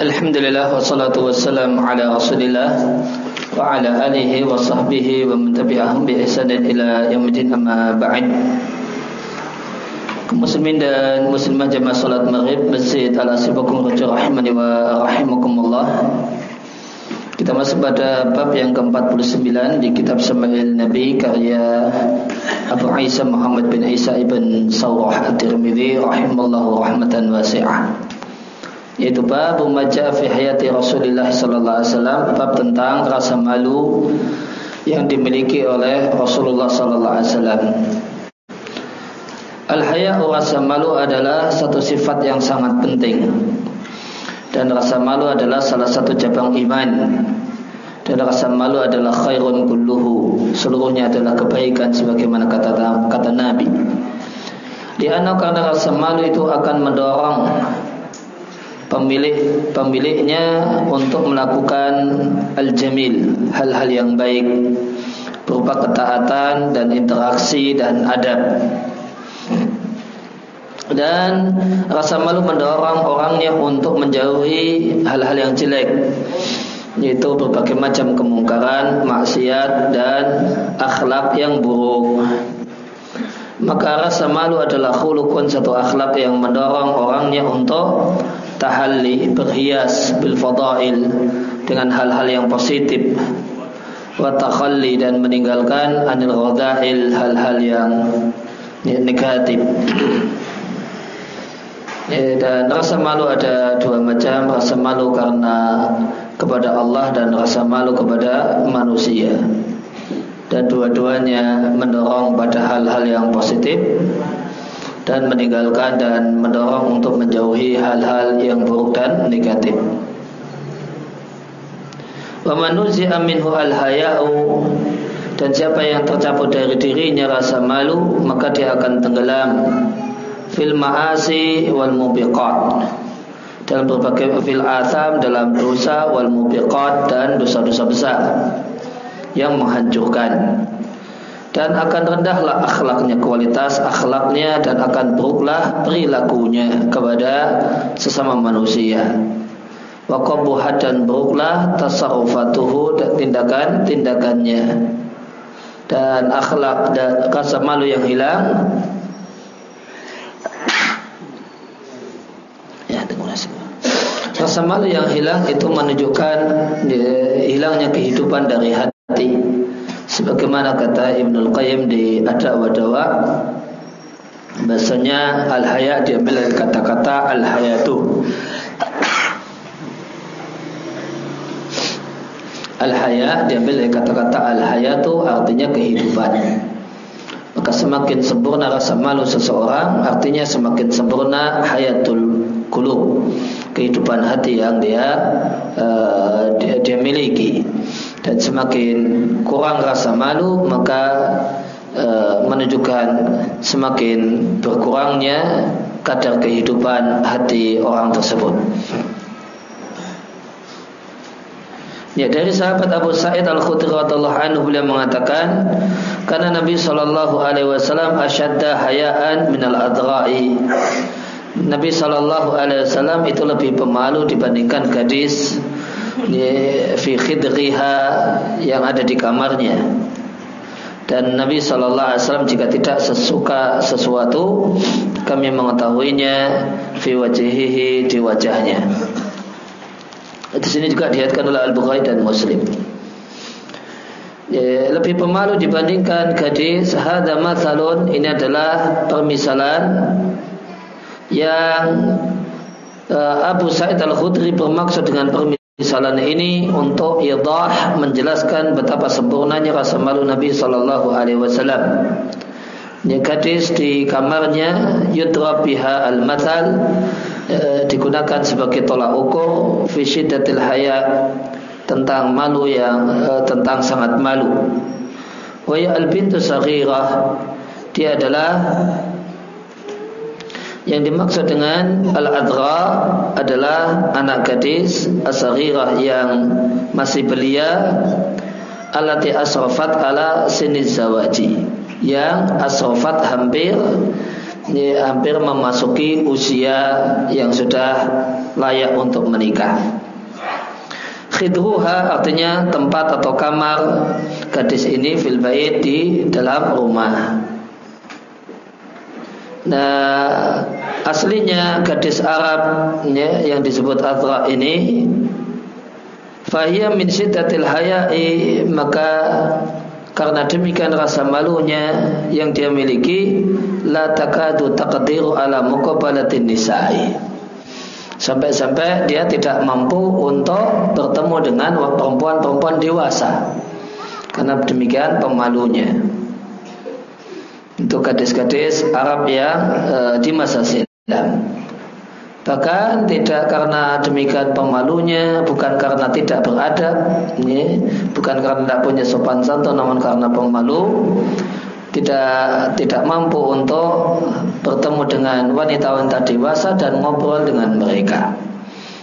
Alhamdulillah wassalatu wassalamu ala Rasulillah wa ala alihi wa sahbihi wa man tabi'ahum bi ihsanin ila yaumil amma ba'd. Muslimin dan salat Maghrib Masjid Al-Asibakum rahimani wa rahimakumullah. Kita masuk pada bab yang ke-49 di kitab Samail Nabi karya Abu Isa Muhammad bin Isa ibn Sawrah At-Tirmidzi rahimallahu rahmatan wasi'ah yaitu bab membaca fi hayati Rasulullah sallallahu alaihi wasallam bab tentang rasa malu yang dimiliki oleh Rasulullah sallallahu alaihi wasallam. Al-haya rasa malu adalah satu sifat yang sangat penting. Dan rasa malu adalah salah satu cabang iman. Dan rasa malu adalah khairun kulluhu. Seluruhnya adalah kebaikan sebagaimana kata kata Nabi. Di karena rasa malu itu akan mendorong pemilik pemiliknya untuk melakukan al-jamil, hal-hal yang baik berupa ketaatan dan interaksi dan adab. Dan rasa malu mendorong orangnya untuk menjauhi hal-hal yang jelek yaitu berbagai macam kemungkaran, maksiat dan akhlak yang buruk. Maka rasa malu adalah khulukun satu akhlak yang mendorong orangnya untuk tahalli berhias bil fadail dengan hal-hal yang positif. Wa takhalli dan meninggalkan anil ghadail hal-hal yang negatif. Ya, dan rasa malu ada dua macam. Rasa malu karena kepada Allah dan rasa malu kepada manusia dan dua-duanya mendorong pada hal-hal yang positif dan meninggalkan dan mendorong untuk menjauhi hal-hal yang buruk dan negatif. Wa manuzi'a minhu al-haya'u dan siapa yang tercabut dari dirinya rasa malu maka dia akan tenggelam fil ma'asi wal mubiqat dalam berbagai fil asam dalam dosa wal mubiqat dan dosa-dosa besar yang menghancurkan. Dan akan rendahlah akhlaknya kualitas akhlaknya dan akan buruklah perilakunya kepada sesama manusia. Wa qabuhat dan buruklah tasarrufatuhu dan tindakan-tindakannya. Dan akhlak dan rasa malu yang hilang. Ya rasa malu yang hilang itu menunjukkan ya, hilangnya kehidupan dari hati sebagaimana kata Ibnul Qayyim di Ada wa Dawa bahasanya al-haya diambil dari kata-kata al-hayatu. Al-haya diambil dari kata-kata al-hayatu artinya kehidupan. Maka semakin sempurna rasa malu seseorang artinya semakin sempurna hayatul kulub kehidupan hati yang dia uh, dia, dia miliki dan semakin kurang rasa malu maka e, menunjukkan semakin berkurangnya kadar kehidupan hati orang tersebut. Ya dari sahabat Abu Sa'id Al Khudri radhiyallahu anhu beliau mengatakan karena Nabi Shallallahu alaihi wasallam asyadda hayaan minal adra'i. Nabi Shallallahu alaihi wasallam itu lebih pemalu dibandingkan gadis fi khidriha yang ada di kamarnya dan Nabi Shallallahu Alaihi Wasallam jika tidak sesuka sesuatu kami mengetahuinya fi wajihihi di wajahnya. Di sini juga dihatkan oleh Al Bukhari dan Muslim. Ya, lebih pemalu dibandingkan gadis hada mathalun ini adalah permisalan yang uh, Abu Sa'id Al-Khudri bermaksud dengan permisalan Misalan ini untuk idah menjelaskan betapa sempurnanya rasa malu Nabi Sallallahu Alaihi Wasallam. Ini gadis di kamarnya yudrab biha al-mathal e, digunakan sebagai tolak ukur fi syiddatil haya tentang malu yang e, tentang sangat malu. Wa ya al-bintu saghirah dia adalah yang dimaksud dengan al-adra adalah anak gadis asarirah yang masih belia alati asrafat ala sini zawaji yang asrafat hampir ini hampir memasuki usia yang sudah layak untuk menikah. Khidruha artinya tempat atau kamar gadis ini fil bait di dalam rumah. Nah, aslinya gadis Arab ya, yang disebut Azra ini Fahiyya min syiddatil haya'i maka karena demikian rasa malunya yang dia miliki la takadu taqdiru ala muqabalatin nisa'i. Sampai-sampai dia tidak mampu untuk bertemu dengan perempuan-perempuan dewasa. Karena demikian pemalunya. Untuk gadis-gadis Arab yang e, di masa silam. Bahkan tidak karena demikian pemalunya, bukan karena tidak beradab, ini, bukan karena tidak punya sopan santun, namun karena pemalu, tidak tidak mampu untuk bertemu dengan wanita-wanita dewasa dan ngobrol dengan mereka.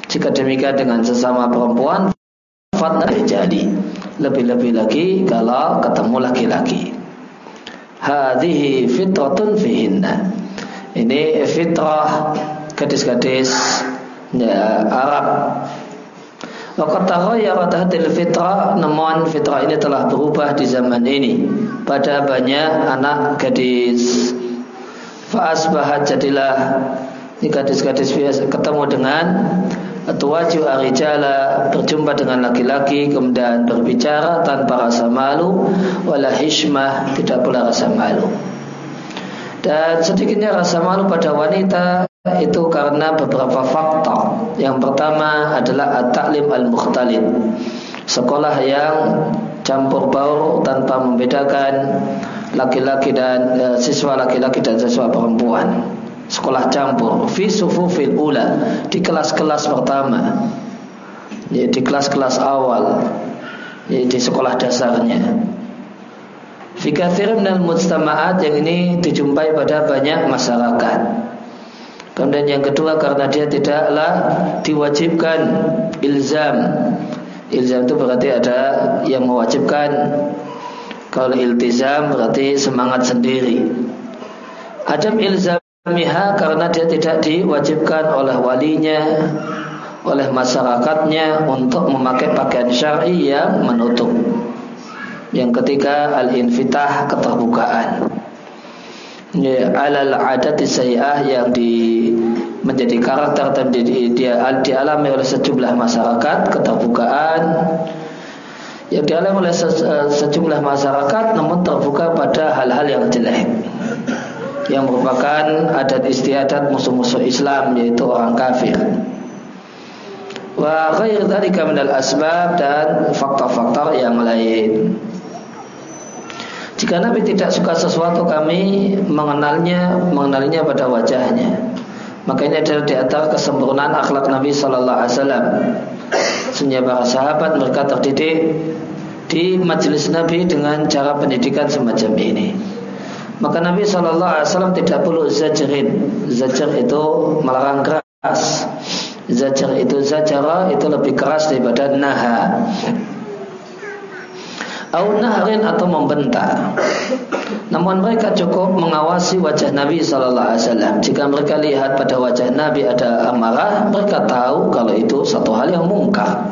Jika demikian dengan sesama perempuan, fatna terjadi. Lebih-lebih lagi kalau ketemu laki-laki. Hadhihi fitratun fihinna. Ini fitrah gadis-gadis ya, Arab. Waqad taghayyarat hadil fitrah namun fitrah ini telah berubah di zaman ini pada banyak anak gadis. Fa'asbahat jadilah gadis-gadis biasa ketemu dengan tuwaju arijala berjumpa dengan laki-laki kemudian berbicara tanpa rasa malu wala hishmah tidak pula rasa malu. Dan sedikitnya rasa malu pada wanita itu karena beberapa faktor. Yang pertama adalah at-ta'lim al-mukhtalid. Sekolah yang campur baur tanpa membedakan laki-laki dan e, siswa laki-laki dan siswa perempuan. Sekolah campur fi sufufil ula di kelas-kelas pertama. Ya, di kelas-kelas awal. Ya, di sekolah dasarnya. Fi katsirin minal mujtama'at yang ini dijumpai pada banyak masyarakat. Kemudian yang kedua karena dia tidaklah diwajibkan ilzam. Ilzam itu berarti ada yang mewajibkan. Kalau iltizam berarti semangat sendiri. Adam ilzamiha karena dia tidak diwajibkan oleh walinya, oleh masyarakatnya untuk memakai pakaian syar'i yang menutup. Yang ketiga al-infitah keterbukaan. Ya, alal adat sayyah yang di menjadi karakter dan di, dia dialami oleh sejumlah masyarakat keterbukaan. Yang dialami oleh se, sejumlah masyarakat namun terbuka pada hal-hal yang jelek yang merupakan adat istiadat musuh-musuh Islam yaitu orang kafir wa ghair dzalika minal asbab dan faktor-faktor yang lain jika Nabi tidak suka sesuatu kami mengenalnya, mengenalinya pada wajahnya. Maka ini adalah di antara kesempurnaan akhlak Nabi Sallallahu Alaihi Wasallam. Sehingga para sahabat mereka terdidik di majelis Nabi dengan cara pendidikan semacam ini. Maka Nabi Sallallahu Alaihi Wasallam tidak perlu zajrin. Zajr itu melarang keras. Zajr itu zajara itu lebih keras daripada naha au nahrin atau membentak. Namun mereka cukup mengawasi wajah Nabi Sallallahu Alaihi Wasallam. Jika mereka lihat pada wajah Nabi ada amarah, mereka tahu kalau itu satu hal yang mungkar.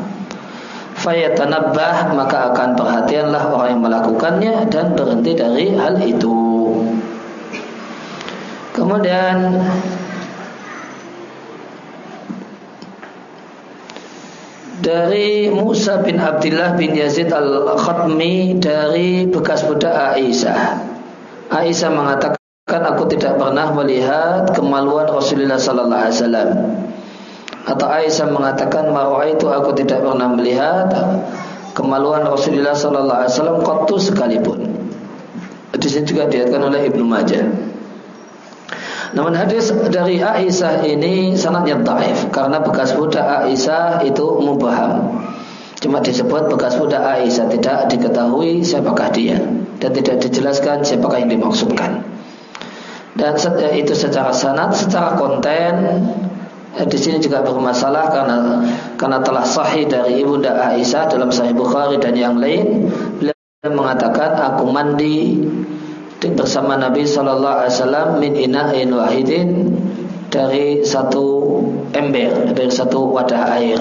Fayatanabbah maka akan perhatianlah orang yang melakukannya dan berhenti dari hal itu. Kemudian dari Musa bin Abdullah bin Yazid al-Khatmi dari bekas budak Aisyah. Aisyah mengatakan aku tidak pernah melihat kemaluan Rasulullah sallallahu alaihi wasallam. Atau Aisyah mengatakan bahwa itu aku tidak pernah melihat kemaluan Rasulullah sallallahu alaihi wasallam sekalipun. Di sini juga dilihatkan oleh Ibnu Majah. Namun hadis dari Aisyah ini sangatnya taif karena bekas budak Aisyah itu mubaham. Cuma disebut bekas budak Aisyah tidak diketahui siapakah dia dan tidak dijelaskan siapakah yang dimaksudkan. Dan itu secara sanad, secara konten eh, di sini juga bermasalah karena karena telah sahih dari ibunda Aisyah dalam Sahih Bukhari dan yang lain beliau mengatakan aku mandi bersama Nabi Shallallahu Alaihi Wasallam min ina'in wahidin dari satu ember dari satu wadah air.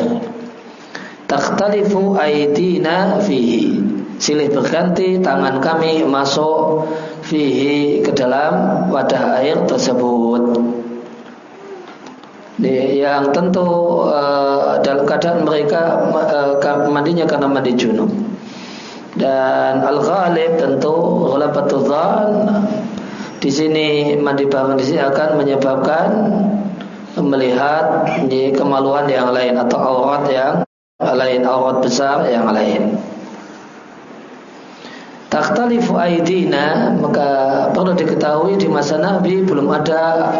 Takhtalifu aidina fihi. Silih berganti tangan kami masuk fihi ke dalam wadah air tersebut. Yang tentu uh, dalam keadaan mereka uh, mandinya karena mandi junub dan al-ghalib tentu ghalabatul dhan di sini mandi bareng di sini akan menyebabkan melihat kemaluan yang lain atau aurat yang lain aurat besar yang lain. Takhtalifu aidina maka perlu diketahui di masa Nabi belum ada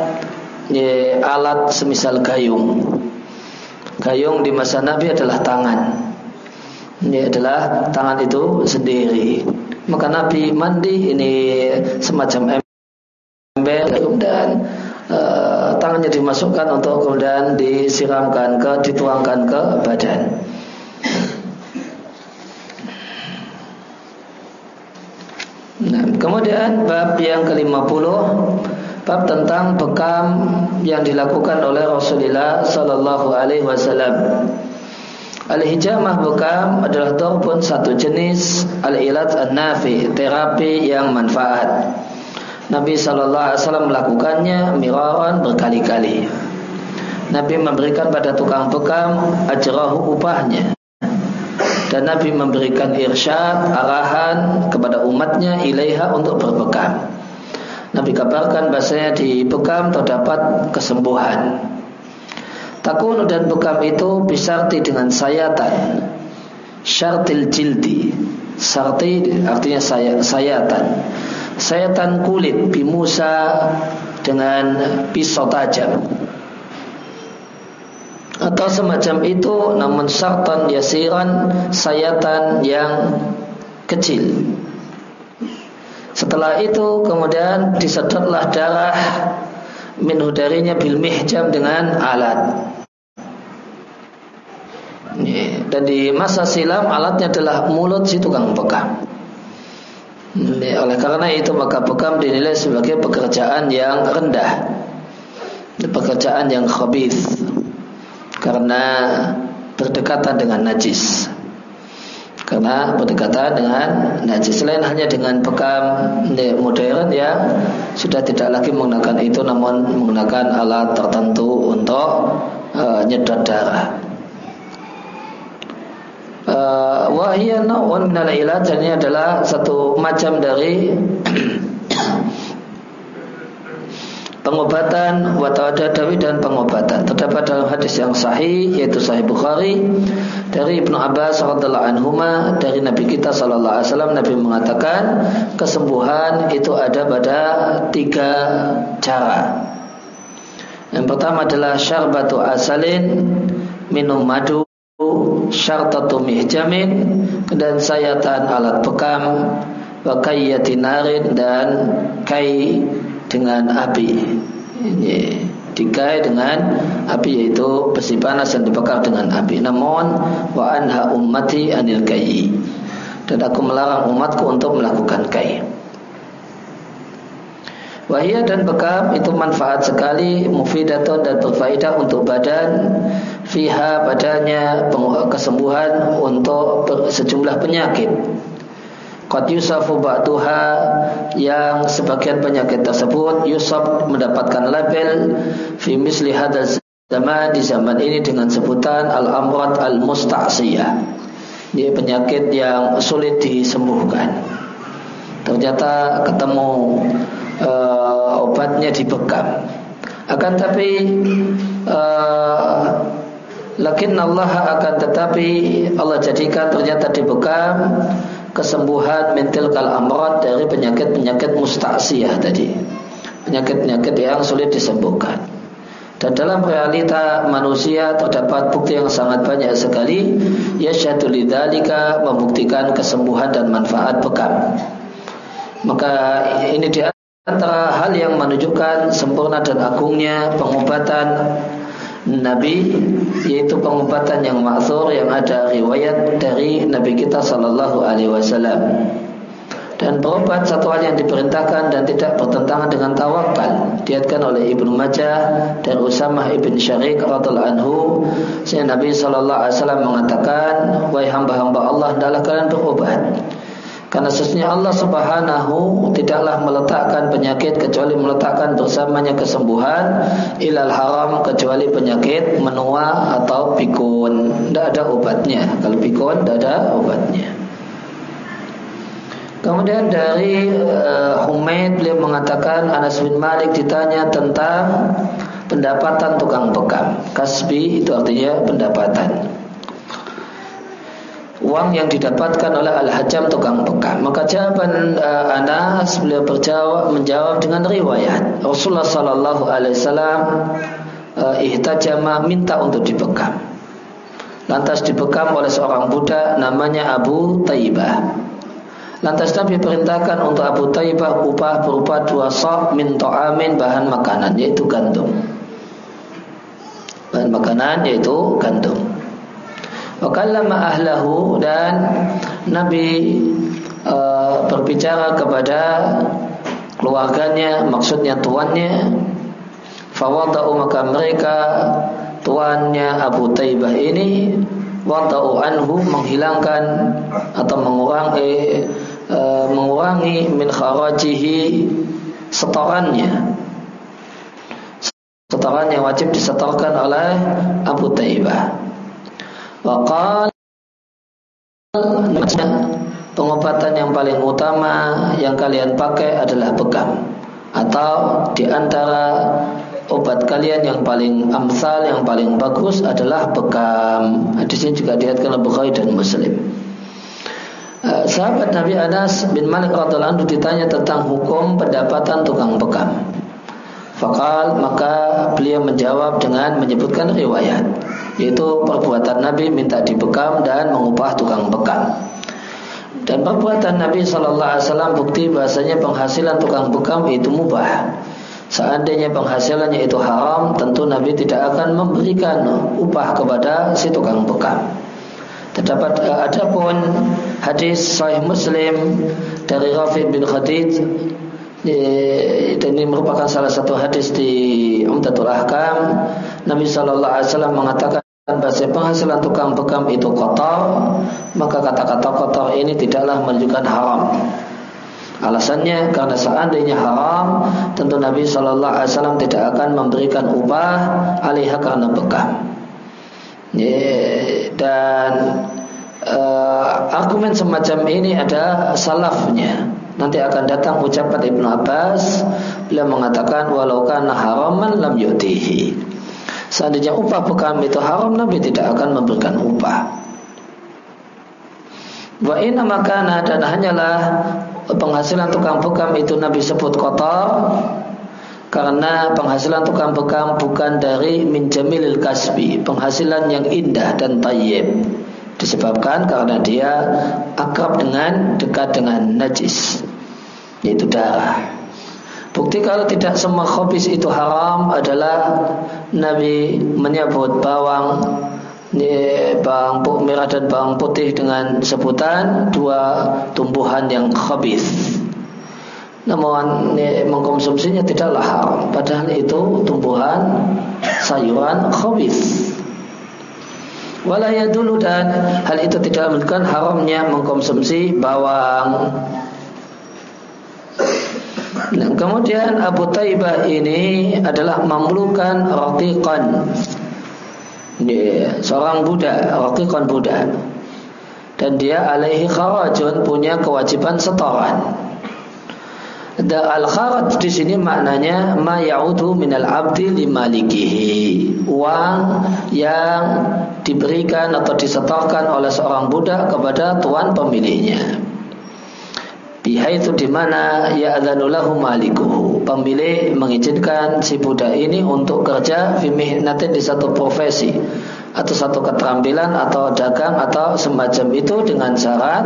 ya, alat semisal gayung. Gayung di masa Nabi adalah tangan. Ini adalah tangan itu sendiri. Maka Nabi mandi ini semacam ember dan e, tangannya dimasukkan untuk kemudian disiramkan ke dituangkan ke badan. Nah, kemudian bab yang ke-50 bab tentang bekam yang dilakukan oleh Rasulullah sallallahu alaihi wasallam. Al-hijamah bekam adalah pun satu jenis al-ilat an-nafi, terapi yang manfaat. Nabi sallallahu alaihi wasallam melakukannya miraran berkali-kali. Nabi memberikan pada tukang bekam ajrahu upahnya. Dan Nabi memberikan irsyad, arahan kepada umatnya ilaiha untuk berbekam. Nabi kabarkan bahasanya di bekam terdapat kesembuhan. Takun dan bekam itu bisarti dengan sayatan. Syartil jildi. Sarti artinya saya, sayatan. Sayatan kulit bimusa dengan pisau tajam. Atau semacam itu namun sartan yasiran sayatan yang kecil. Setelah itu kemudian disedotlah darah minhu darinya bil mihjam dengan alat. Dan di masa silam alatnya adalah mulut si tukang bekam. Oleh karena itu maka bekam dinilai sebagai pekerjaan yang rendah. Pekerjaan yang khabith. Karena berdekatan dengan najis karena berdekatan dengan najis selain hanya dengan bekam modern ya sudah tidak lagi menggunakan itu namun menggunakan alat tertentu untuk uh, nyedot darah. Uh, Wahia nawun minal ilat ini adalah satu macam dari pengobatan watadadawi dan pengobatan. Terdapat dalam hadis yang sahih yaitu sahih Bukhari dari Ibnu Abbas radhiallahu anhu dari Nabi kita sallallahu alaihi wasallam Nabi mengatakan kesembuhan itu ada pada tiga cara. Yang pertama adalah syarbatu asalin minum madu syartatu mihjamin dan sayatan alat bekam wa narin dan kai dengan api. Ini dikai dengan api yaitu besi panas yang dibakar dengan api. Namun wa anha ummati anil kai. Dan aku melarang umatku untuk melakukan kai. Wahia dan bekam itu manfaat sekali mufidatun dan berfaedah untuk badan fiha badannya kesembuhan untuk sejumlah penyakit Qad yusafu ba'duha yang sebagian penyakit tersebut Yusuf mendapatkan label fi misli hadal zaman di zaman ini dengan sebutan al-amrat al-musta'siyah. Ini penyakit yang sulit disembuhkan. Ternyata ketemu uh, obatnya dibekam. Akan tapi uh, Lakin Allah akan tetapi Allah jadikan ternyata dibekam kesembuhan mental kal amrat dari penyakit-penyakit mustasiyah tadi. Penyakit-penyakit yang sulit disembuhkan. Dan dalam realita manusia terdapat bukti yang sangat banyak sekali ya lidzalika membuktikan kesembuhan dan manfaat bekam. Maka ini di antara hal yang menunjukkan sempurna dan agungnya pengobatan Nabi yaitu pengobatan yang maksur yang ada riwayat dari Nabi kita sallallahu alaihi wasallam. dan berobat satu hal yang diperintahkan dan tidak bertentangan dengan tawakal. Diatkan oleh Ibnu Majah dan Usamah ibn Syariq radhiallahu anhu, sehingga Nabi wasallam mengatakan, "Wahai hamba-hamba Allah, hendaklah kalian berobat." Karena sesungguhnya Allah Subhanahu tidaklah meletakkan penyakit kecuali meletakkan bersamanya kesembuhan ilal haram kecuali penyakit menua atau pikun. Tidak ada obatnya. Kalau pikun tidak ada obatnya. Kemudian dari uh, Humaid beliau mengatakan Anas bin Malik ditanya tentang pendapatan tukang bekam. Kasbi itu artinya pendapatan uang yang didapatkan oleh Al-Hajjam tukang bekam. Maka jawaban uh, Anas beliau berjawab menjawab dengan riwayat Rasulullah sallallahu alaihi wasallam uh, ihtajama minta untuk dibekam. Lantas dibekam oleh seorang budak namanya Abu Taibah. Lantas Nabi perintahkan untuk Abu Taibah upah berupa dua sok min to'amin bahan makanan yaitu gandum. Bahan makanan yaitu gandum. Wakallama ahlahu dan Nabi uh, berbicara kepada keluarganya, maksudnya tuannya. Fawadau maka mereka tuannya Abu Taibah ini wadau anhu menghilangkan atau mengurangi uh, mengurangi min kharajihi setorannya setorannya wajib disetorkan oleh Abu Taibah Wakal pengobatan yang paling utama yang kalian pakai adalah bekam atau di antara obat kalian yang paling amsal yang paling bagus adalah bekam. Hadis ini juga dilihatkan oleh Bukhari dan Muslim. Eh, sahabat Nabi Anas bin Malik radhiallahu anhu ditanya tentang hukum pendapatan tukang bekam. Fakal maka beliau menjawab dengan menyebutkan riwayat yaitu perbuatan Nabi minta dibekam dan mengupah tukang bekam. Dan perbuatan Nabi Shallallahu Alaihi Wasallam bukti bahasanya penghasilan tukang bekam itu mubah. Seandainya penghasilannya itu haram, tentu Nabi tidak akan memberikan upah kepada si tukang bekam. Terdapat eh, ada pun hadis Sahih Muslim dari Rafi bin Khadij dan ini merupakan salah satu hadis di Umdatul Ahkam Nabi Shallallahu Alaihi Wasallam mengatakan bahasa penghasilan tukang bekam itu kotor maka kata-kata kotor ini tidaklah menunjukkan haram. Alasannya karena seandainya haram tentu Nabi Shallallahu Alaihi Wasallam tidak akan memberikan upah alihah karena bekam. Dan uh, argumen semacam ini ada salafnya. Nanti akan datang ucapan Ibnu Abbas Beliau mengatakan Walau kana haraman lam yutihi Seandainya upah bekam itu haram Nabi tidak akan memberikan upah Wa inna makana dan hanyalah penghasilan tukang bekam itu Nabi sebut kotor karena penghasilan tukang bekam bukan dari minjamilil kasbi penghasilan yang indah dan tayyib disebabkan karena dia akrab dengan dekat dengan najis yaitu darah. Bukti kalau tidak semua khobis itu haram adalah Nabi menyebut bawang bawang merah dan bawang putih dengan sebutan dua tumbuhan yang khobis. Namun mengkonsumsinya tidaklah haram. Padahal itu tumbuhan sayuran khobis. Walaya dulu dan hal itu tidak menunjukkan haramnya mengkonsumsi bawang. Nah, kemudian Abu Taibah ini adalah mamlukan ratiqan. Ini seorang budak, ratiqan budak. Dan dia alaihi kharajun punya kewajiban setoran. Dan al-kharaj di sini maknanya ma ya'udu minal abdi limalikihi. Uang yang diberikan atau disetorkan oleh seorang budak kepada tuan pemiliknya. Bihaitu di mana ya adanulahu malikuhu. Pemilik mengizinkan si budak ini untuk kerja nanti di satu profesi atau satu keterampilan atau dagang atau semacam itu dengan syarat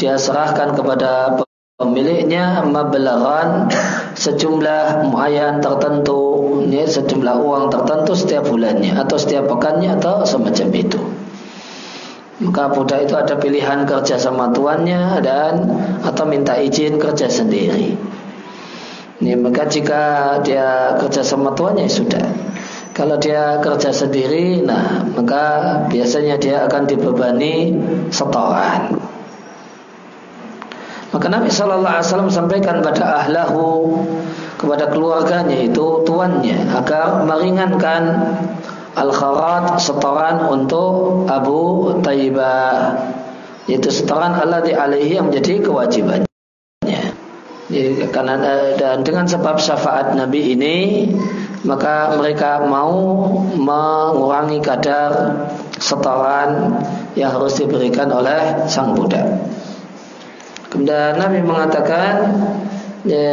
dia serahkan kepada pemiliknya mablagan sejumlah muayyan tertentu ya, sejumlah uang tertentu setiap bulannya atau setiap pekannya atau semacam itu maka budak itu ada pilihan kerja sama tuannya dan atau minta izin kerja sendiri. Ini maka jika dia kerja sama tuannya ya sudah. Kalau dia kerja sendiri, nah maka biasanya dia akan dibebani setoran. Maka Nabi Shallallahu Alaihi Wasallam sampaikan pada ahlahu kepada keluarganya itu tuannya agar meringankan al-kharat setoran untuk Abu Taibah yaitu setoran Allah di alaihi yang menjadi kewajibannya karena dan dengan sebab syafaat Nabi ini maka mereka mau mengurangi kadar setoran yang harus diberikan oleh sang budak. Kemudian Nabi mengatakan ya,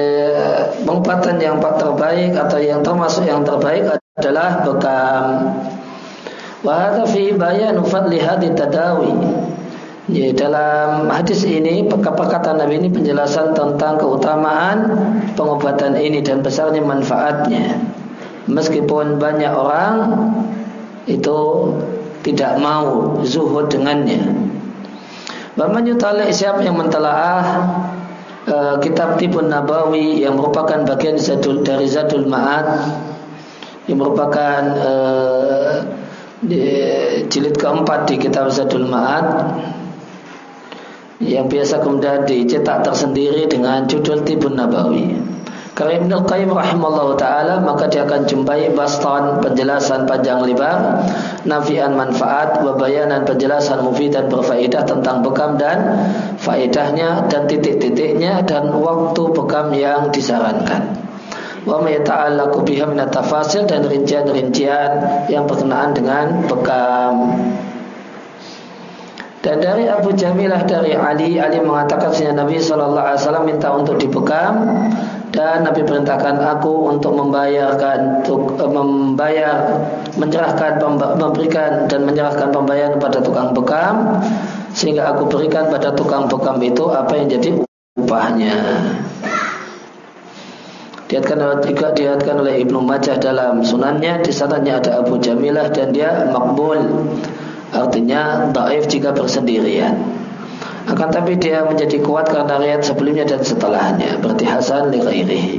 pengobatan yang terbaik atau yang termasuk yang terbaik adalah bekam. Wa fi bayan fadli hadhi tadawi. Ya, dalam hadis ini perkataan Nabi ini penjelasan tentang keutamaan pengobatan ini dan besarnya manfaatnya. Meskipun banyak orang itu tidak mau zuhud dengannya. Baman yutalik siapa yang mentelaah uh, kitab Tibun Nabawi yang merupakan bagian dari Zadul Ma'ad yang merupakan uh, di, keempat di kitab Zadul Ma'ad yang biasa kemudian dicetak tersendiri dengan judul Tibun Nabawi. Karena Ibn Qayyim rahimahullah ta'ala maka dia akan jumpai baston penjelasan panjang lebar nafian manfaat wabayanan penjelasan mufid dan berfaedah tentang bekam dan faedahnya dan titik-titiknya dan waktu bekam yang disarankan wa ma yata'allaqu biha min dan rincian-rincian yang berkenaan dengan bekam. Dan dari Abu Jamilah dari Ali, Ali mengatakan sehingga Nabi Shallallahu Alaihi Wasallam minta untuk dibekam dan Nabi perintahkan aku untuk membayarkan, untuk eh, membayar, menyerahkan, memberikan dan menyerahkan pembayaran pada tukang bekam sehingga aku berikan pada tukang bekam itu apa yang jadi upahnya. Diatkan juga diatkan oleh Ibnu Majah dalam sunannya. Di sanadnya ada Abu Jamilah dan dia makbul artinya daif jika bersendirian. Akan tapi dia menjadi kuat karena riwayat sebelumnya dan setelahnya. Berarti Hasan li ghairihi.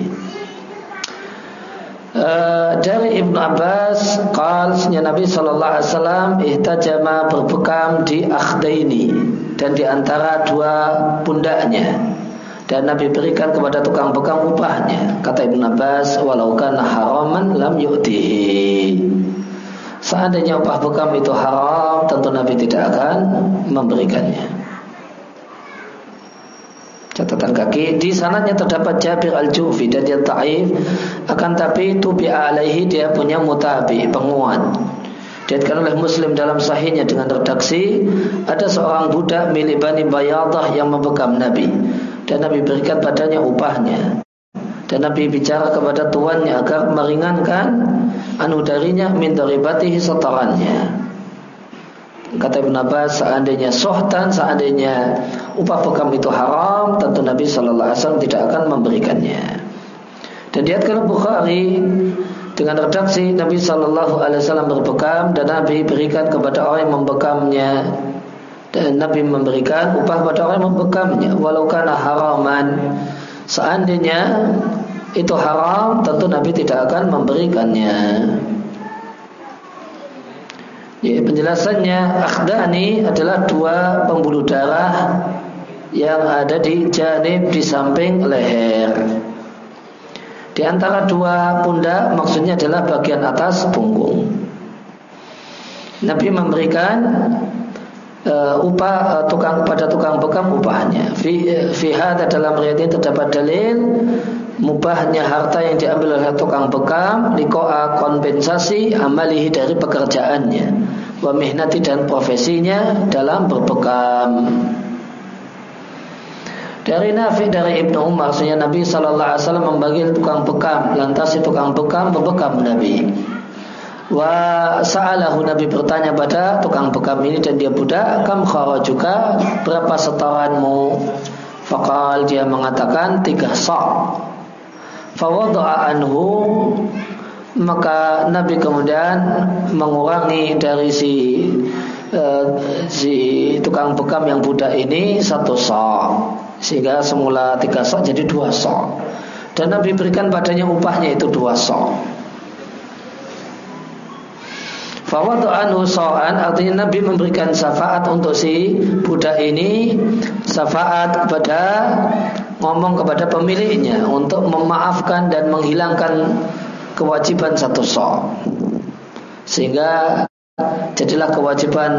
Uh, dari Ibnu Abbas qal Nabi sallallahu alaihi wasallam ihtajama berbekam di akhdaini dan di antara dua pundaknya dan Nabi berikan kepada tukang bekam upahnya. Kata Ibn Abbas, walau kana haraman lam yu'tihi. Seandainya upah bekam itu haram, tentu Nabi tidak akan memberikannya. Catatan kaki di sananya terdapat Jabir al-Jufi dan dia taif akan tapi tubi alaihi dia punya mutabi penguat. Diatkan oleh Muslim dalam sahihnya dengan redaksi ada seorang budak milik Bani Bayadah yang membekam Nabi dan Nabi berikan padanya upahnya. Dan Nabi bicara kepada tuannya agar meringankan anu darinya min daribatihi setorannya kata Ibn Abbas seandainya sohtan seandainya upah bekam itu haram tentu Nabi Shallallahu Alaihi Wasallam tidak akan memberikannya. Dan diatkan Bukhari dengan redaksi Nabi Shallallahu Alaihi Wasallam berbekam dan Nabi berikan kepada orang yang membekamnya dan Nabi memberikan upah pada orang yang membekamnya. Walau karena haraman. Seandainya itu haram tentu Nabi tidak akan memberikannya. Ya, penjelasannya akhdani adalah dua pembuluh darah yang ada di janib di samping leher. Di antara dua pundak maksudnya adalah bagian atas punggung. Nabi memberikan uh, upah uh, tukang pada tukang bekam upahnya. Fi uh, fi dalam riwayat ini terdapat dalil mubahnya harta yang diambil oleh tukang bekam likoa kompensasi amalihi dari pekerjaannya wa mihnati dan profesinya dalam berbekam dari Nafi dari Ibnu Umar maksudnya Nabi Shallallahu Alaihi Wasallam membagi tukang bekam lantas si tukang bekam membekam Nabi Wa sa'alahu Nabi bertanya pada tukang bekam ini dan dia budak, kam juga berapa setoranmu? Fakal dia mengatakan tiga sok. Fawadu'a anhu maka Nabi kemudian mengurangi dari si uh, si tukang bekam yang budak ini satu sok sehingga semula tiga sok jadi dua sok dan Nabi berikan padanya upahnya itu dua sok Fawadu anhu so'an artinya Nabi memberikan syafaat untuk si budak ini syafaat kepada ngomong kepada pemiliknya untuk memaafkan dan menghilangkan kewajiban satu so' sehingga jadilah kewajiban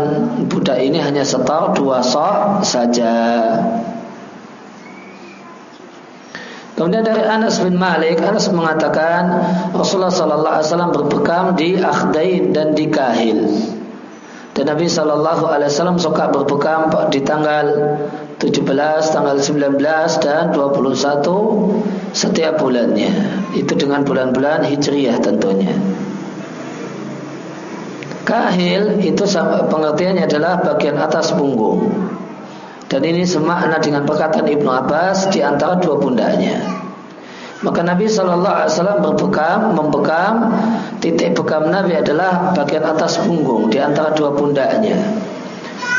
budak ini hanya setor dua so' saja. Kemudian dari Anas bin Malik, Anas mengatakan Rasulullah Sallallahu Alaihi Wasallam berbekam di akhdain dan di kahil. Dan Nabi Sallallahu Alaihi Wasallam suka berbekam di tanggal 17, tanggal 19 dan 21 setiap bulannya. Itu dengan bulan-bulan hijriyah tentunya. Kahil itu pengertiannya adalah bagian atas punggung. Dan ini semakna dengan perkataan Ibnu Abbas di antara dua pundaknya. Maka Nabi Shallallahu Alaihi Wasallam berbekam, membekam titik bekam Nabi adalah bagian atas punggung di antara dua pundaknya.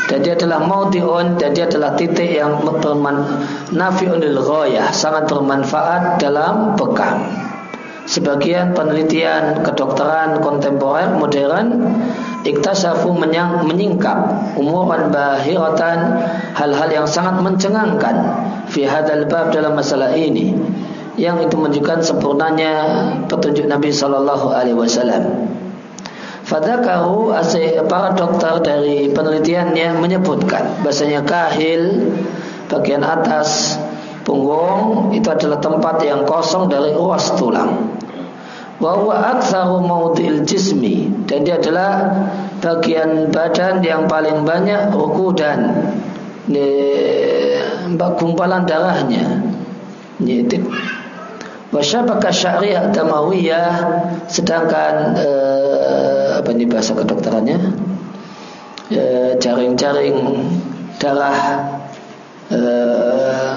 Dan dia adalah maudhi'un dan dia adalah titik yang berman nafi'unil sangat bermanfaat dalam bekam. Sebagian penelitian kedokteran kontemporer modern iktasafu menyingkap umuran bahiratan hal-hal yang sangat mencengangkan fi hadal bab dalam masalah ini yang itu menunjukkan sempurnanya petunjuk Nabi Sallallahu Alaihi Wasallam. Fadakahu para dokter dari penelitiannya menyebutkan bahasanya kahil bagian atas punggung itu adalah tempat yang kosong dari ruas tulang. Wa huwa aktsaru jismi dan dia adalah bagian badan yang paling banyak ukudan gumpalan darahnya. Yaitu wasyabaka syariah damawiyah sedangkan eh, apa ini bahasa kedokterannya? Eh, jaring-jaring darah eh,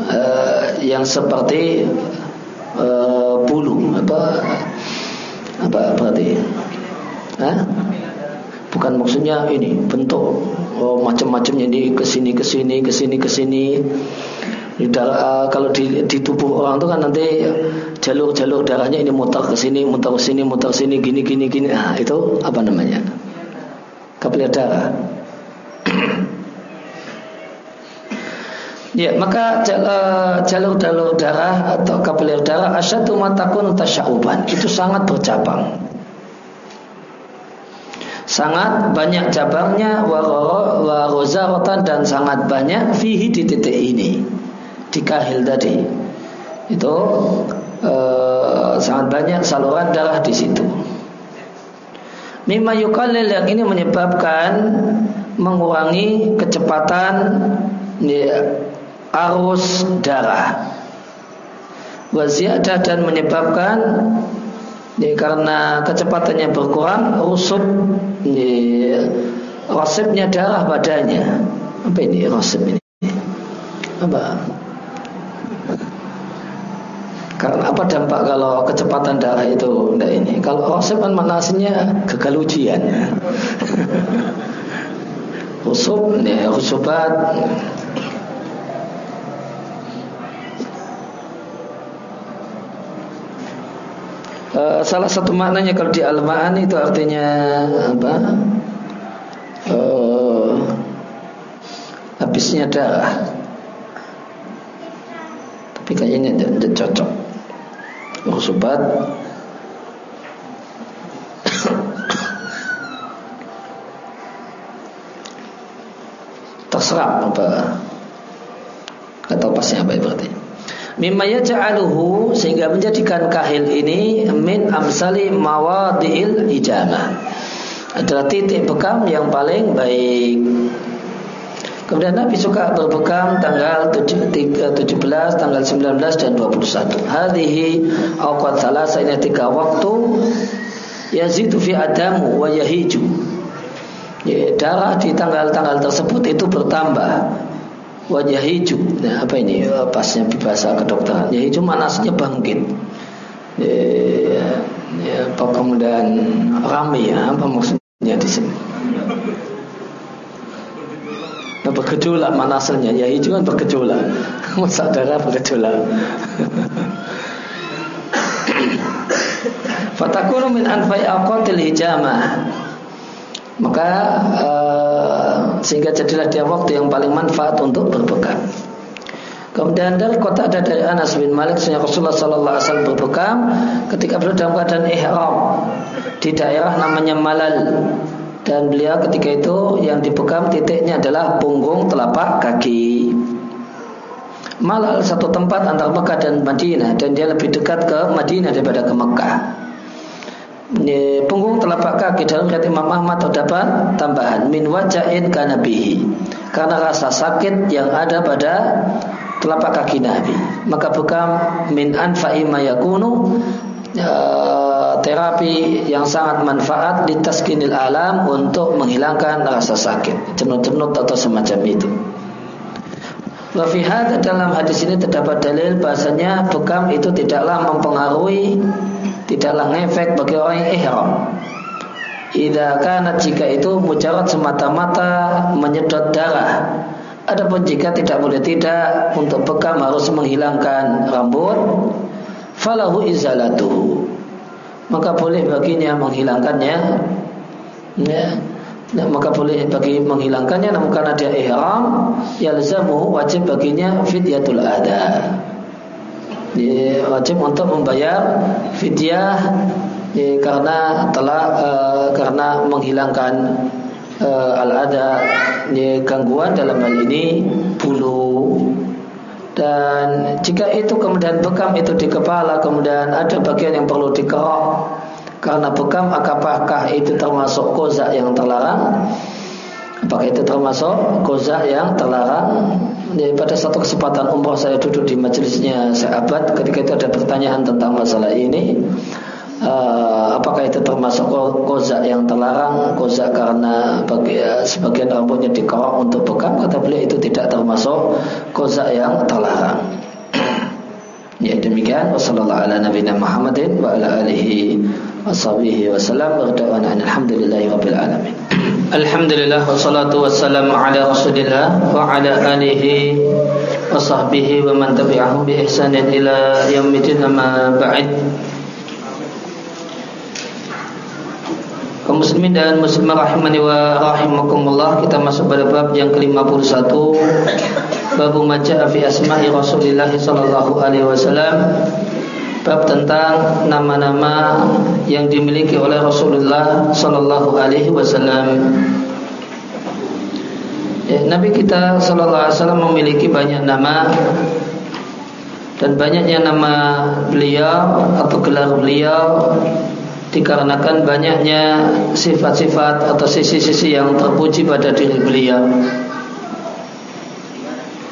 eh, yang seperti uh, bulu apa apa berarti Hah? bukan maksudnya ini bentuk oh, macam-macamnya ini ke sini ke sini ke sini ke sini di darah, uh, kalau di, di tubuh orang itu kan nanti jalur-jalur darahnya ini mutar ke sini, mutar ke sini, mutar ke sini, gini gini gini. Nah, itu apa namanya? Kapiler darah. Ya, maka eh, jalur-jalur darah atau kapiler darah asyatu matakun tasyauban itu sangat bercabang. Sangat banyak cabangnya warozaratan dan sangat banyak fihi di titik ini di kahil tadi. Itu uh, sangat banyak saluran darah di situ. Mimma yukalil yang ini menyebabkan mengurangi kecepatan ya, arus darah. Waziyadah dan menyebabkan ya, karena kecepatannya berkurang rusuk ya, rosibnya darah badannya. Apa ini rosib ini? Apa? Karena apa dampak kalau kecepatan darah itu? Enggak ini. Kalau rosib kan manasinya gagal ujian. Rusub ya, rusubat Uh, salah satu maknanya kalau di Al-Ma'an itu artinya apa? Uh, habisnya darah. Tapi kayaknya tidak cocok. Sobat terserah apa atau pasnya apa berarti mimma yaj'aluhu sehingga menjadikan kahil ini min amsali mawadi'il ijamah adalah titik bekam yang paling baik. Kemudian Nabi suka berbekam tanggal 17, tanggal 19 dan 21. Hadhihi awqat salasa ini tiga waktu yazidu fi adamu wa yahiju. Ya, darah di tanggal-tanggal tersebut itu bertambah wajah hijau. Nah, apa ini ya, pasnya bahasa kedokteran? Ya hijau manasnya bangkit. Ya, ya, kemudian rame ya apa maksudnya di sini? bergejolak mana asalnya ya hijau kan bergejolak saudara bergejolak fatakunu min anfai aqatil hijamah maka uh, sehingga jadilah dia waktu yang paling manfaat untuk berbekam Kemudian dari kota ada dari Anas bin Malik Sehingga Rasulullah Sallallahu Alaihi Wasallam berbekam ketika beliau dalam keadaan ihram di daerah namanya Malal dan beliau ketika itu yang dibekam titiknya adalah punggung telapak kaki. Malal satu tempat antara Mekah dan Madinah dan dia lebih dekat ke Madinah daripada ke Mekah. Punggung telapak kaki dalam riwayat Imam Ahmad terdapat tambahan min wajain kanabihi karena rasa sakit yang ada pada telapak kaki Nabi. Maka bukan min anfa'i mayakunu e, terapi yang sangat manfaat di taskinil alam untuk menghilangkan rasa sakit, jenut-jenut atau semacam itu. Wafihad dalam hadis ini terdapat dalil bahasanya bekam itu tidaklah mempengaruhi, tidaklah ngefek bagi orang yang ihram. Karena jika itu mujarad semata-mata menyedot darah Adapun jika tidak boleh tidak untuk bekam harus menghilangkan rambut, falahu izalatu. Maka boleh baginya menghilangkannya. Ya. Nah, maka boleh bagi menghilangkannya namun karena dia ihram yalzamu wajib baginya fidyatul ada. Ya, wajib untuk membayar fidyah ya, karena telah uh, karena menghilangkan uh, al-ada ya, gangguan dalam hal ini bulu. Dan jika itu kemudian bekam itu di kepala kemudian ada bagian yang perlu dikerok karena bekam apakah itu termasuk kozak yang terlarang? Apakah itu termasuk kozak yang terlarang ya, pada satu kesempatan umroh saya duduk di majelisnya sahabat ketika itu ada pertanyaan tentang masalah ini uh, apakah itu termasuk kozak yang terlarang kozak karena bagi, uh, sebagian rambutnya dikerok untuk bekam kata beliau itu tidak termasuk kozak yang terlarang. Ya demikian. Wasallallahu ala nabiyina Washabihi wasallam wa alhamdulillahi rabbil alamin. Alhamdulillah wassalatu wassalamu ala rasulillah wa ala alihi wa sahbihi wa man tabi'ahum bi ihsanin ila yaumidin amma ba'd. Kaum muslimin dan muslimah rahimani wa rahimakumullah kita masuk pada bab yang ke-51 bab majaa fi asma'i Rasulillah sallallahu alaihi wasallam bab tentang nama-nama yang dimiliki oleh Rasulullah sallallahu alaihi wasallam ya, Nabi kita sallallahu alaihi wasallam memiliki banyak nama dan banyaknya nama beliau atau gelar beliau dikarenakan banyaknya sifat-sifat atau sisi-sisi yang terpuji pada diri beliau.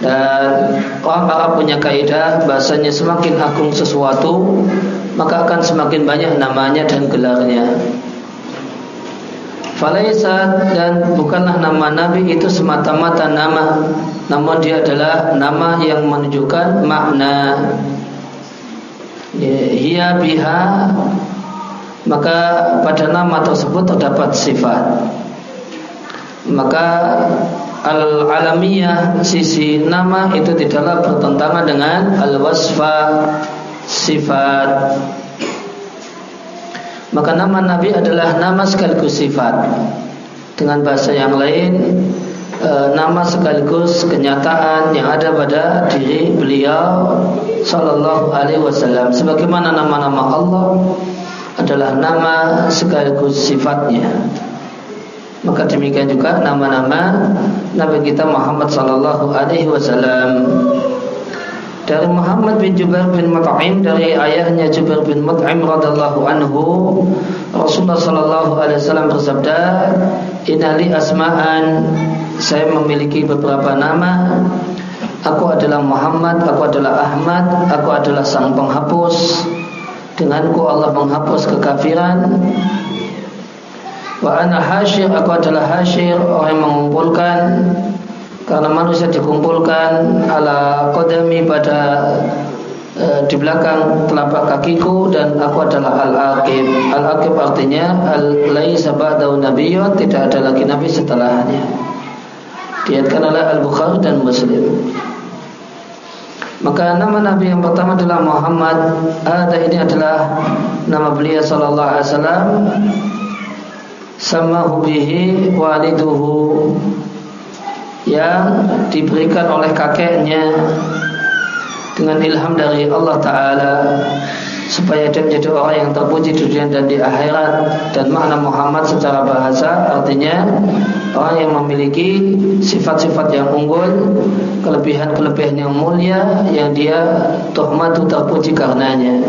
Dan orang Arab punya kaidah bahasanya semakin agung sesuatu maka akan semakin banyak namanya dan gelarnya. Falaisa dan bukanlah nama Nabi itu semata-mata nama, namun dia adalah nama yang menunjukkan makna. Ya, biha maka pada nama tersebut terdapat sifat maka al-alamiyah sisi nama itu tidaklah bertentangan dengan al-wasfa sifat. Maka nama Nabi adalah nama sekaligus sifat. Dengan bahasa yang lain e, nama sekaligus kenyataan yang ada pada diri beliau sallallahu alaihi wasallam. Sebagaimana nama-nama Allah adalah nama sekaligus sifatnya. Maka demikian juga nama-nama Nabi kita Muhammad sallallahu alaihi wasallam. Dari Muhammad bin Jubair bin Mut'im dari ayahnya Jubair bin Mut'im radhiyallahu anhu Rasulullah sallallahu alaihi wasallam bersabda, "Innali asma'an. Saya memiliki beberapa nama. Aku adalah Muhammad, aku adalah Ahmad, aku adalah sang penghapus. Denganku Allah menghapus kekafiran Wa ana hasyir Aku adalah hasyir Orang yang mengumpulkan Karena manusia dikumpulkan Ala kodami pada e, Di belakang telapak kakiku Dan aku adalah al-aqib Al-aqib artinya Al-laisa ba'dahu nabiyyun Tidak ada lagi nabi setelahnya Di Diatkan oleh Al-Bukhari dan Muslim. Maka nama Nabi yang pertama adalah Muhammad. Ada ini adalah nama beliau sallallahu alaihi wasallam. Sama bihi waliduhu. Yang diberikan oleh kakeknya dengan ilham dari Allah Taala. Supaya dia menjadi orang yang terpuji di dunia dan di akhirat. Dan makna Muhammad secara bahasa artinya orang yang memiliki sifat-sifat yang unggul kelebihan-kelebihan yang mulia yang dia tuhmatu terpuji karenanya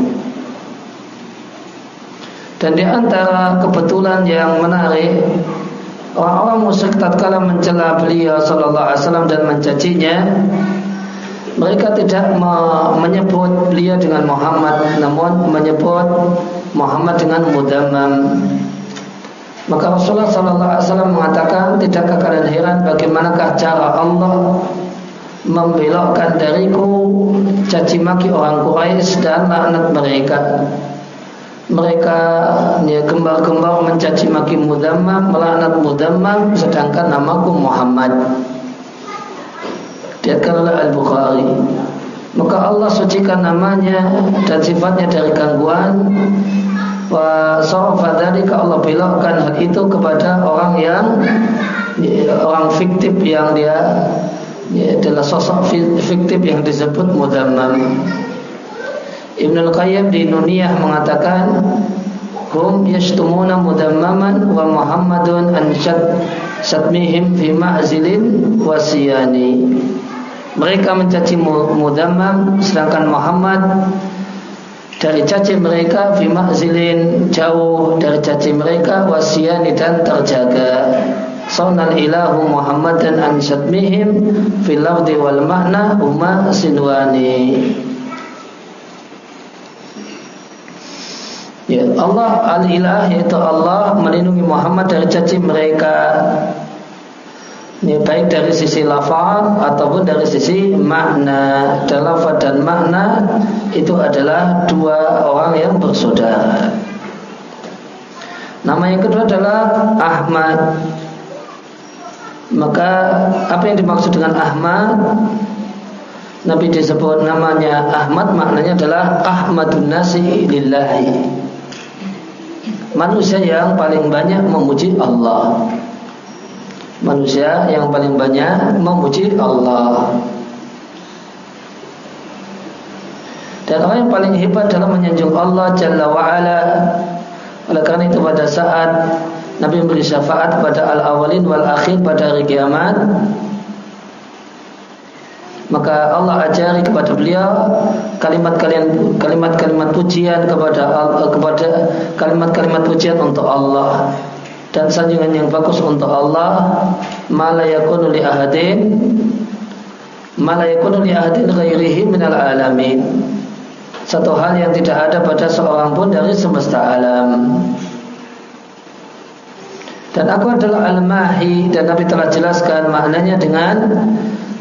dan di antara kebetulan yang menarik orang-orang musyrik tatkala mencela beliau sallallahu alaihi wasallam dan mencacinya mereka tidak menyebut beliau dengan Muhammad namun menyebut Muhammad dengan Mudammam. Maka Rasulullah Sallallahu Alaihi Wasallam mengatakan tidakkah kalian heran bagaimanakah cara Allah membelokkan dariku caci maki orang Quraisy dan laknat mereka mereka ya, gembar-gembar mencaci maki mudammam melaknat mudammam sedangkan namaku Muhammad. Diatkan oleh Al-Bukhari. Maka Allah sucikan namanya dan sifatnya dari gangguan. Wa dzalika Allah belokkan hal itu kepada orang yang orang fiktif yang dia ya, adalah sosok fiktif yang disebut mudammam Ibn Al-Qayyim di Nuniyah mengatakan hum yashtumuna mudammaman wa Muhammadun anshad satmihim fi ma'zilin wasiyani mereka mencaci Mudammam sedangkan Muhammad dari caci mereka fi zilin jauh dari caci mereka wasiani dan terjaga. Saunal ilahu Muhammad dan an syatmihim fil ardi wal makna umma sinwani Ya Allah al-ilah yaitu Allah melindungi Muhammad dari caci mereka ini baik dari sisi lafaz ataupun dari sisi makna. Dan lafaz dan makna itu adalah dua orang yang bersaudara. Nama yang kedua adalah Ahmad. Maka apa yang dimaksud dengan Ahmad? Nabi disebut namanya Ahmad maknanya adalah Ahmadun nasi lillahi. Manusia yang paling banyak memuji Allah manusia yang paling banyak memuji Allah. Dan orang yang paling hebat dalam menyanjung Allah Jalla wa'ala Oleh karena itu pada saat Nabi memberi syafaat pada al-awalin wal-akhir pada hari kiamat maka Allah ajari kepada beliau kalimat kalian kalimat-kalimat pujian kepada kepada kalimat-kalimat pujian untuk Allah. Dan sanjungan yang bagus untuk Allah mala yakunu li ahadin mala yakunu li ahadin ghairihi minal alamin. Satu hal yang tidak ada pada seorang pun dari semesta alam. Dan aku adalah al-mahi dan Nabi telah jelaskan maknanya dengan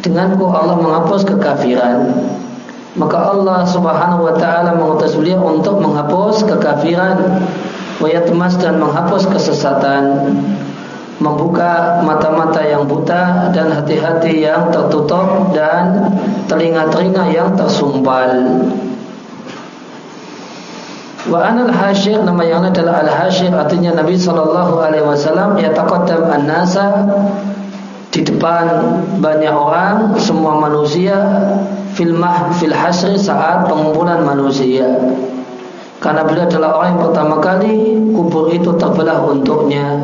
denganku Allah menghapus kekafiran. Maka Allah subhanahu wa ta'ala mengutus beliau untuk menghapus kekafiran Wayatmas dan menghapus kesesatan Membuka mata-mata yang buta Dan hati-hati yang tertutup Dan telinga-telinga yang tersumpal. Wa anal hasyir nama yang adalah al hasyir artinya Nabi sallallahu alaihi wasallam yataqaddam an-nasa di depan banyak orang semua manusia fil mah fil hasri saat pengumpulan manusia karena beliau adalah orang yang pertama kali kubur itu terbelah untuknya.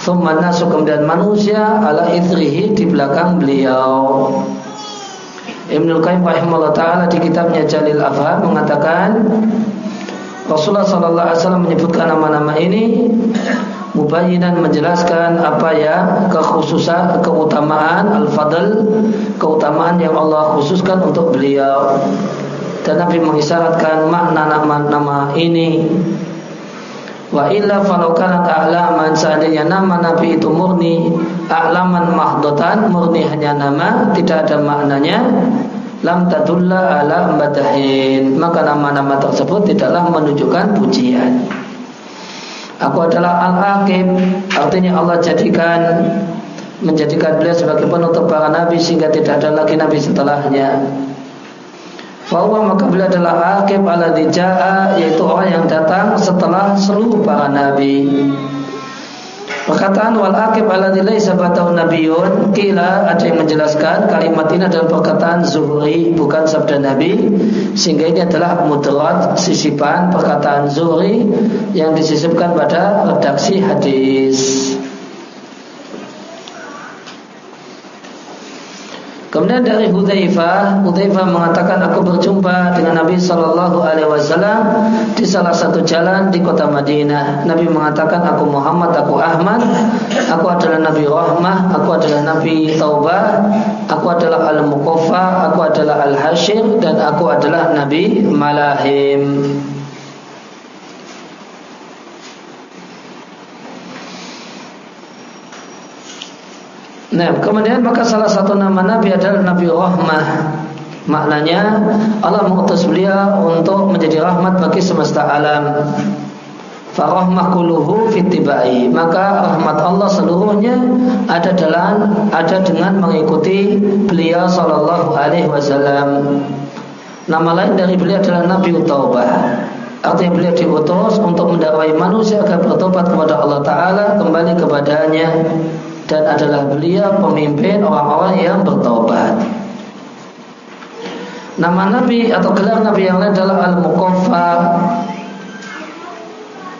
Thumma nasu kemudian manusia ala ithrihi di belakang beliau. Ibnu Qayyim rahimahullah taala di kitabnya Jalil Afham mengatakan Rasulullah sallallahu alaihi wasallam menyebutkan nama-nama ini mubayyinan menjelaskan apa ya kekhususan keutamaan al-fadl keutamaan yang Allah khususkan untuk beliau. Dan Nabi mengisyaratkan makna nama-nama ini. Wa illa falau kanat a'laman seandainya nama Nabi itu murni a'laman mahdotan murni hanya nama tidak ada maknanya lam tadulla ala madahin. Maka nama-nama tersebut tidaklah menunjukkan pujian aku adalah al-aqib artinya Allah jadikan menjadikan beliau sebagai penutup para nabi sehingga tidak ada lagi nabi setelahnya. Bahwa maka beliau adalah akib ala dijaa yaitu orang yang datang setelah seluruh para nabi. Perkataan wal akib alladzi laisa batahu kila ada yang menjelaskan kalimat ini adalah perkataan Zuhri bukan sabda Nabi sehingga ini adalah mudarat sisipan perkataan Zuhri yang disisipkan pada redaksi hadis. Kemudian dari Hudzaifah, Hudzaifah mengatakan aku berjumpa dengan Nabi Shallallahu Alaihi Wasallam di salah satu jalan di kota Madinah. Nabi mengatakan aku Muhammad, aku Ahmad, aku adalah Nabi Rahmah, aku adalah Nabi Taubah, aku adalah Al Mukofa, aku adalah Al Hashir dan aku adalah Nabi Malahim. Nah, kemudian maka salah satu nama Nabi adalah Nabi Rahmah. Maknanya Allah mengutus beliau untuk menjadi rahmat bagi semesta alam. Farahmah kuluhu fitibai Maka rahmat Allah seluruhnya ada dalam ada dengan mengikuti beliau sallallahu alaihi wasallam. Nama lain dari beliau adalah Nabi Taubah. Artinya beliau diutus untuk mendakwai manusia agar bertobat kepada Allah Ta'ala kembali kepadanya dan adalah beliau pemimpin orang-orang yang bertobat. Nama Nabi atau gelar Nabi yang lain adalah Al-Mukaffa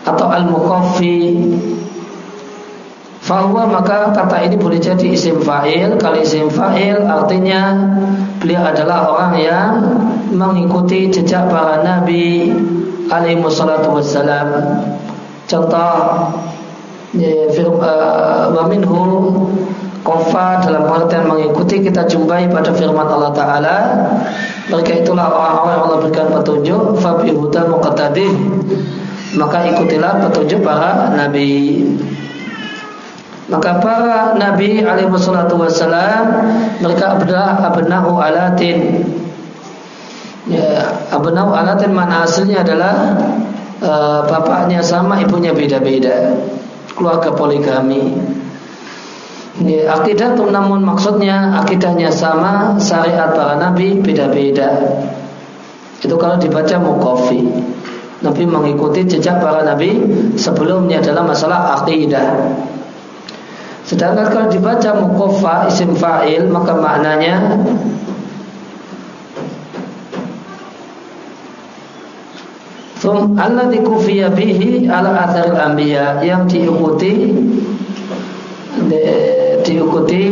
atau Al-Mukaffi. Fahuwa maka kata ini boleh jadi isim fa'il Kalau isim fa'il artinya Beliau adalah orang yang Mengikuti jejak para nabi Alaihi wassalam Contoh wa minhu kofa dalam artian mengikuti kita jumpai pada firman Allah Taala. Mereka itulah orang-orang yang Allah berikan petunjuk fabi huda muqaddadin. Maka ikutilah petunjuk para nabi. Maka para nabi alaihi wassalatu wassalam mereka adalah abnahu alatin ya abnahu alatin mana hasilnya adalah uh, bapaknya sama ibunya beda-beda keluarga poligami. Ya, akidah tuh namun maksudnya akidahnya sama, syariat para nabi beda-beda. Itu kalau dibaca mukofi. Nabi mengikuti jejak para nabi sebelumnya dalam masalah akidah. Sedangkan kalau dibaca mukofa isim fa'il maka maknanya Allah kufiya bihi ala athar anbiya yang diikuti diikuti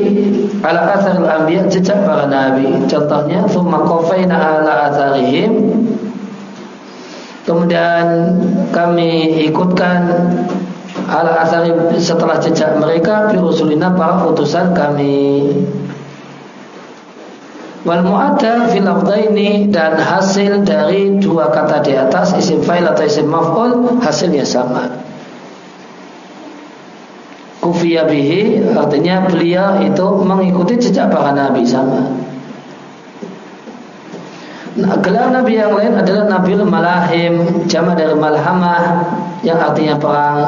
ala athar anbiya jejak para nabi. Contohnya thumma qafaina ala atharihim Kemudian kami ikutkan ala asari setelah jejak mereka birusulina para utusan kami. Wal mu'adda fil ini dan hasil dari dua kata di atas isim fa'il atau isim maf'ul hasilnya sama. Kufiya bihi artinya beliau itu mengikuti jejak para nabi sama. Nah, gelar nabi yang lain adalah Nabi Malahim, jama dari malhamah yang artinya perang.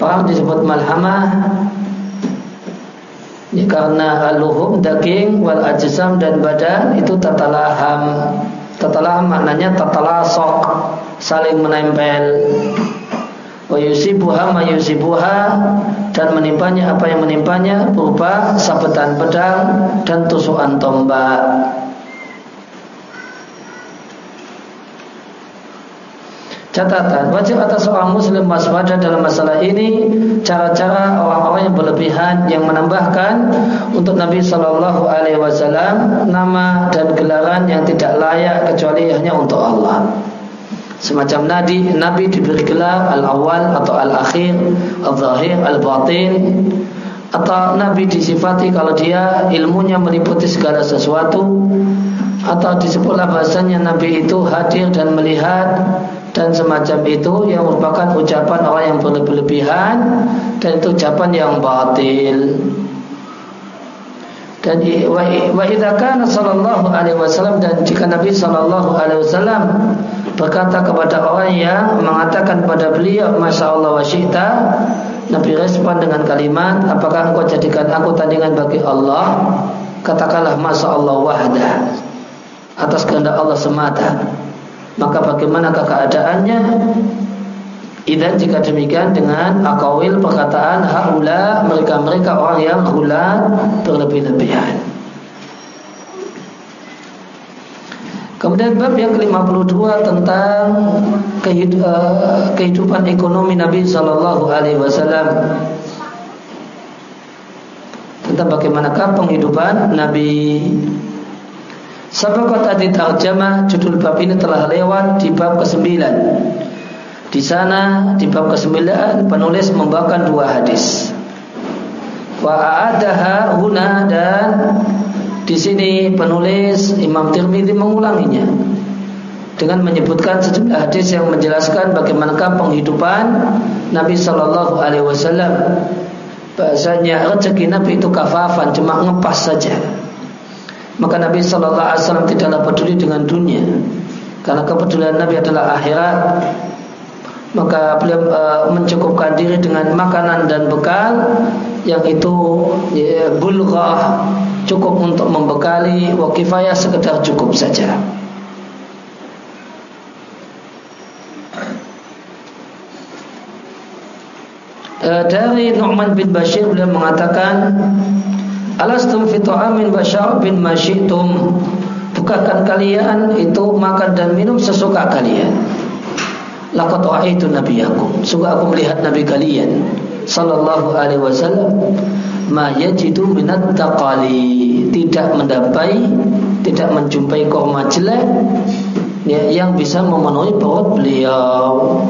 Perang disebut malhamah Ya, karena aluhum daging wal ajsam dan badan itu tatalaham. Tatalaham maknanya tatalasok, saling menempel. Wa yusibuha ma yusibuha dan menimpanya apa yang menimpanya berupa sabetan pedang dan tusukan tombak. Catatan wajib atas seorang muslim waspada dalam masalah ini cara-cara orang-orang yang berlebihan yang menambahkan untuk Nabi Shallallahu Alaihi Wasallam nama dan gelaran yang tidak layak kecuali hanya untuk Allah. Semacam Nabi, Nabi diberi gelar al-awwal atau al-akhir, al-zahir, al-batin atau Nabi disifati kalau dia ilmunya meliputi segala sesuatu atau disebutlah bahasanya Nabi itu hadir dan melihat dan semacam itu yang merupakan ucapan orang yang berlebihan dan itu ucapan yang batil. Dan wa idza kana sallallahu alaihi wasallam dan jika Nabi sallallahu alaihi wasallam berkata kepada orang yang mengatakan pada beliau masya Allah wa syi'ta Nabi respon dengan kalimat Apakah engkau jadikan aku tandingan bagi Allah Katakanlah Masa Allah wahda Atas kehendak Allah semata Maka bagaimanakah keadaannya Idan jika demikian dengan akawil perkataan haula mereka-mereka orang yang hula berlebih-lebihan. Kemudian bab yang ke-52 tentang eh, kehidupan ekonomi Nabi Shallallahu Alaihi Wasallam tentang bagaimanakah penghidupan Nabi. Sabakat tadi terjemah judul bab ini telah lewat di bab ke-9. Di sana di bab ke-9 penulis membawakan dua hadis. Wa adaha huna dan di sini penulis Imam Tirmidzi mengulanginya dengan menyebutkan sejumlah hadis yang menjelaskan bagaimanakah penghidupan Nabi Shallallahu Alaihi Wasallam. Bahasanya rezeki Nabi itu kafafan cuma ngepas saja. Maka Nabi Shallallahu Alaihi Wasallam tidaklah peduli dengan dunia karena kepedulian Nabi adalah akhirat. Maka beliau e, mencukupkan diri dengan makanan dan bekal yang itu ya, cukup untuk membekali wa kifayah sekedar cukup saja. Eh, dari Nu'man bin Bashir beliau mengatakan Alastum fi ta'amin bashar bin masyitum. Bukakan kalian itu makan dan minum sesuka kalian. Laqad ra'aitu nabiyakum. Sungguh aku melihat nabi kalian sallallahu alaihi wasallam ma yajidu minat taqali. Tidak mendapai tidak menjumpai koma jelek ya, yang bisa memenuhi perut beliau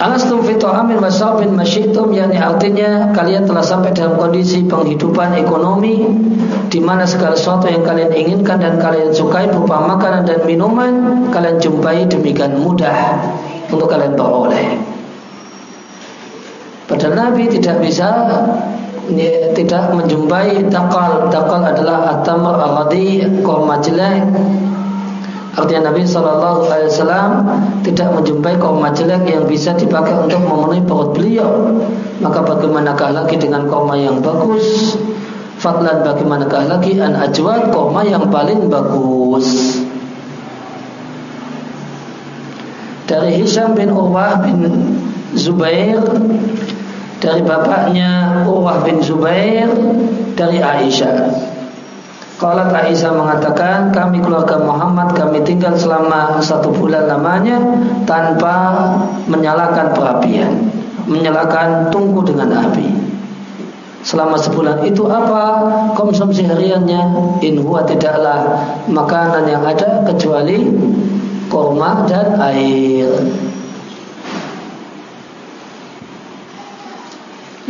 Alastum fi ta'amin wa syarbin masyitum artinya kalian telah sampai dalam kondisi penghidupan ekonomi di mana segala sesuatu yang kalian inginkan dan kalian sukai berupa makanan dan minuman kalian jumpai demikian mudah untuk kalian peroleh. Padahal Nabi tidak bisa ya, tidak menjumpai takal. Takal adalah atamar al-ghadi korma. Artinya Nabi Shallallahu Alaihi Wasallam tidak menjumpai kaum jelek yang bisa dipakai untuk memenuhi perut beliau. Maka bagaimanakah lagi dengan kaum yang bagus? Fadlan bagaimanakah lagi an ajwad kaum yang paling bagus? Dari Hisham bin Urwah bin Zubair dari bapaknya Urwah bin Zubair dari Aisyah. Kalau Aisyah mengatakan kami keluarga Muhammad kami tinggal selama satu bulan lamanya tanpa menyalakan perapian, menyalakan tungku dengan api. Selama sebulan itu apa konsumsi hariannya? In huwa tidaklah makanan yang ada kecuali kurma dan air.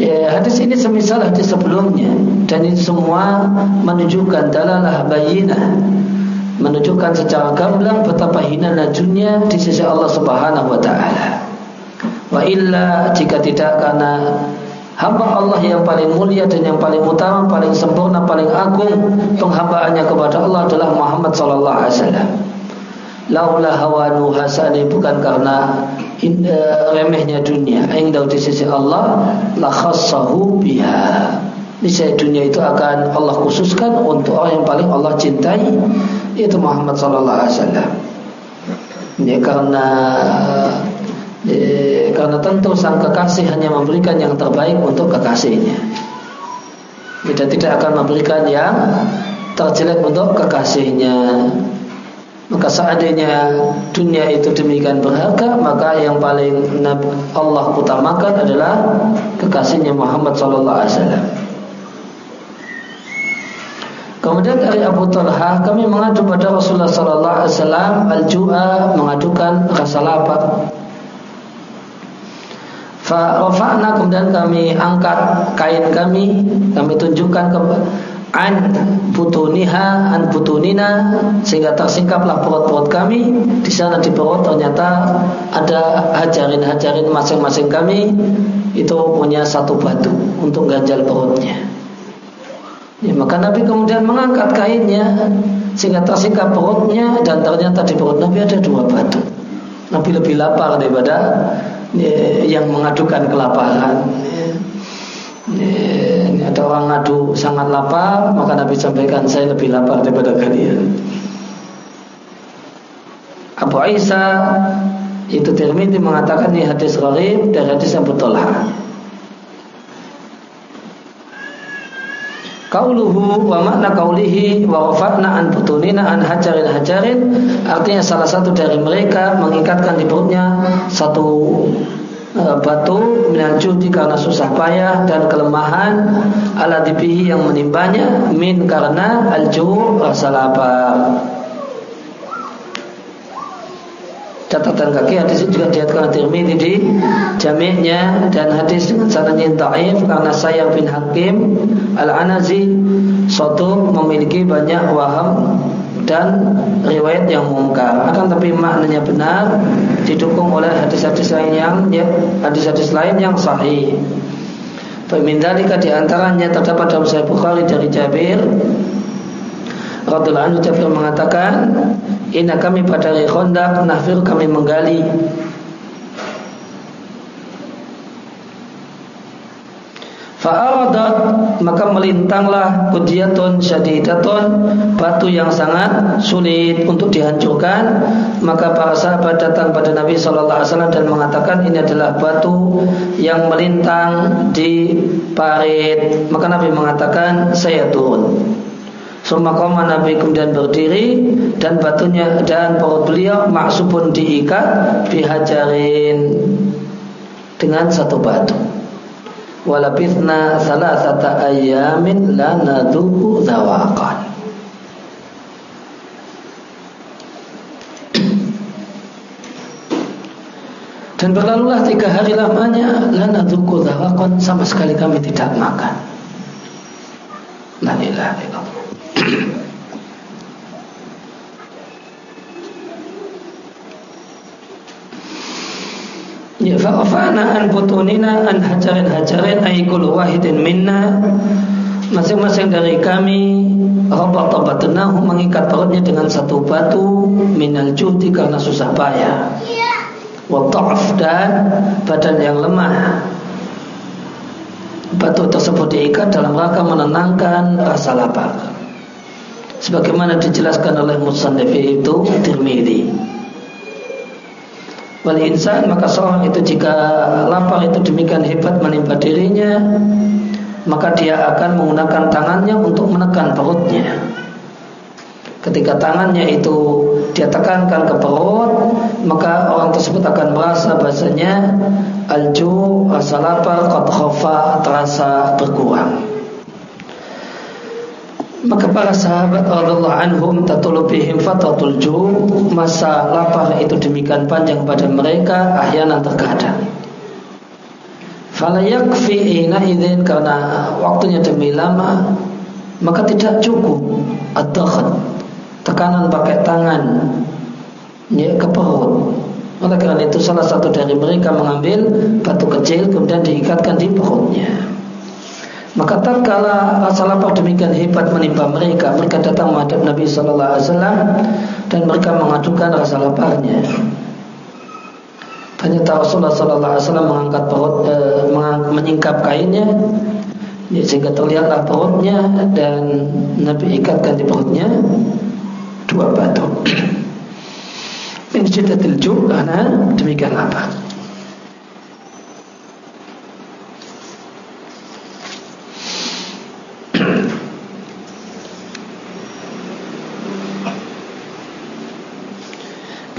Ya, hadis ini semisal hadis sebelumnya dan ini semua menunjukkan dalalah bayinah menunjukkan secara gamblang betapa hina dunia di sisi Allah Subhanahu wa taala. Wa illa jika tidak karena hamba Allah yang paling mulia dan yang paling utama, paling sempurna, paling agung penghambaannya kepada Allah adalah Muhammad sallallahu alaihi wasallam. Laula hawanu hasani bukan karena remehnya dunia. Indah di sisi Allah la khassahu biha. Niscaya dunia itu akan Allah khususkan untuk orang yang paling Allah cintai yaitu Muhammad sallallahu alaihi wasallam. Ya karena ya, karena tentu sang kekasih hanya memberikan yang terbaik untuk kekasihnya. Dan tidak akan memberikan yang terjelek untuk kekasihnya maka seandainya dunia itu demikian berharga, maka yang paling Allah utamakan adalah kekasihnya Muhammad sallallahu alaihi wasallam. Kemudian dari Abu Talha kami mengadu pada Rasulullah sallallahu alaihi wasallam al-ju'a mengadukan rasa lapar. Fa kemudian kami angkat kain kami, kami tunjukkan ke an butuniha an butunina sehingga tersingkaplah perut-perut kami. Di sana di perut ternyata ada hajarin-hajarin masing-masing kami. Itu punya satu batu untuk ganjal perutnya. Ya, maka Nabi kemudian mengangkat kainnya sehingga tersingkap perutnya dan ternyata di perut Nabi ada dua batu. Nabi lebih lapar daripada ya, yang mengadukan kelaparan. Ya, ini ada orang ngadu sangat lapar, maka Nabi sampaikan saya lebih lapar daripada kalian. Abu Isa itu Tirmidzi mengatakan ini hadis gharib dan hadis yang bertolak. Kauluhu wa makna kaulihi wa wafakna an butunina an hajarin hajarin artinya salah satu dari mereka mengikatkan di perutnya satu batu minal judi karena susah payah dan kelemahan ala dibihi yang menimbanya min karena alju rasa lapar. Catatan kaki hadis itu juga diatkan Tirmidzi di jami'nya dan hadis dengan sanadnya dhaif karena saya bin Hakim Al-Anazi suatu memiliki banyak waham dan riwayat yang mungkar. Akan tapi maknanya benar didukung oleh hadis-hadis lain yang ya, hadis-hadis lain yang sahih. Pemindalika di antaranya terdapat dalam Sahih Bukhari dari Jabir radhiyallahu anhu Jabir mengatakan Inna kami pada Khandaq nafir kami menggali Fa'aradat maka melintanglah kudiyatun syadidatun batu yang sangat sulit untuk dihancurkan. Maka para sahabat datang pada Nabi sallallahu alaihi wasallam dan mengatakan ini adalah batu yang melintang di parit. Maka Nabi mengatakan saya turun. Suma koma Nabi kemudian berdiri dan batunya dan perut beliau maksupun diikat bihajarin dengan satu batu. Walabithna salasata ayamin la nadhuku zawaqan. Dan berlalulah tiga hari lamanya Lana duku zawakon Sama sekali kami tidak makan La ilaha illallah Ya fa'afana an butunina an hajarin hajarin aikul wahidin minna. Masing-masing dari kami Rabat tabatnahu mengikat perutnya dengan satu batu Minal judi karena susah payah. Watta'af dan badan yang lemah. Batu tersebut diikat dalam rangka menenangkan rasa lapar. Sebagaimana dijelaskan oleh musannif itu Tirmidzi. Wal insan maka seorang itu jika lapar itu demikian hebat menimpa dirinya maka dia akan menggunakan tangannya untuk menekan perutnya. Ketika tangannya itu dia tekankan ke perut, maka orang tersebut akan merasa bahasanya alju rasa lapar qad terasa berkurang. Maka para sahabat radhiyallahu anhum tatulubihim fatatul ju masa lapar itu demikian panjang pada mereka ahyanan terkadang. Fala yakfi ina idzin karena waktunya demi lama maka tidak cukup ad-dakhat tekanan pakai tangan ya ke perut. Oleh karena itu salah satu dari mereka mengambil batu kecil kemudian diikatkan di perutnya. Maka tatkala lapar demikian hebat menimpa mereka, mereka datang menghadap Nabi Shallallahu Alaihi Wasallam dan mereka mengadukan rasa laparnya. Ternyata Rasulullah Shallallahu Alaihi Wasallam mengangkat perut, e, menyingkap kainnya, ya, sehingga terlihatlah perutnya dan Nabi ikatkan di perutnya dua batu. Min karena demikian lapar.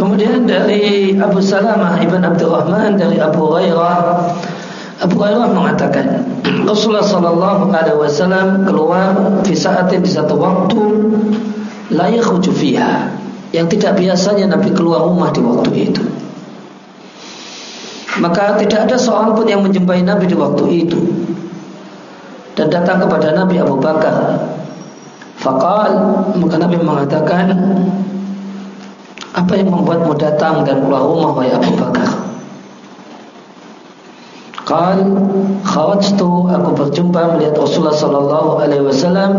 Kemudian dari Abu Salamah Ibn Abdurrahman dari Abu Hurairah Abu Hurairah mengatakan Rasulullah Sallallahu Alaihi Wasallam keluar di saat di satu waktu layak fiha yang tidak biasanya Nabi keluar rumah di waktu itu. Maka tidak ada seorang pun yang menjumpai Nabi di waktu itu dan datang kepada Nabi Abu Bakar. Fakal maka Nabi mengatakan apa yang membuatmu datang dan keluar rumah wahai Abu Bakar? Qal kharajtu aku berjumpa melihat Rasulullah sallallahu alaihi wasallam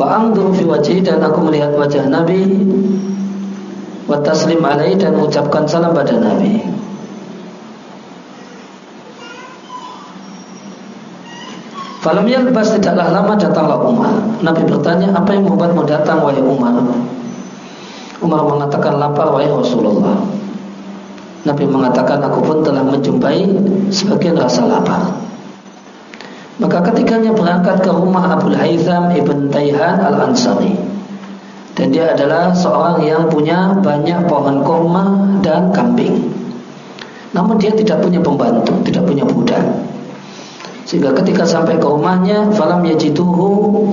Wa anzuru fi wajhi dan aku melihat wajah Nabi wa taslim alaihi dan mengucapkan salam pada Nabi. Falam yalbas tidaklah lama datanglah Umar. Nabi bertanya, apa yang membuatmu datang wahai Umar? Umar mengatakan lapar wahai Rasulullah. Nabi mengatakan aku pun telah menjumpai sebagian rasa lapar. Maka ketiganya berangkat ke rumah Abu Haytham ibn Tayhan al-Ansari. Dan dia adalah seorang yang punya banyak pohon kurma dan kambing. Namun dia tidak punya pembantu, tidak punya budak. Sehingga ketika sampai ke rumahnya Falam yajituhu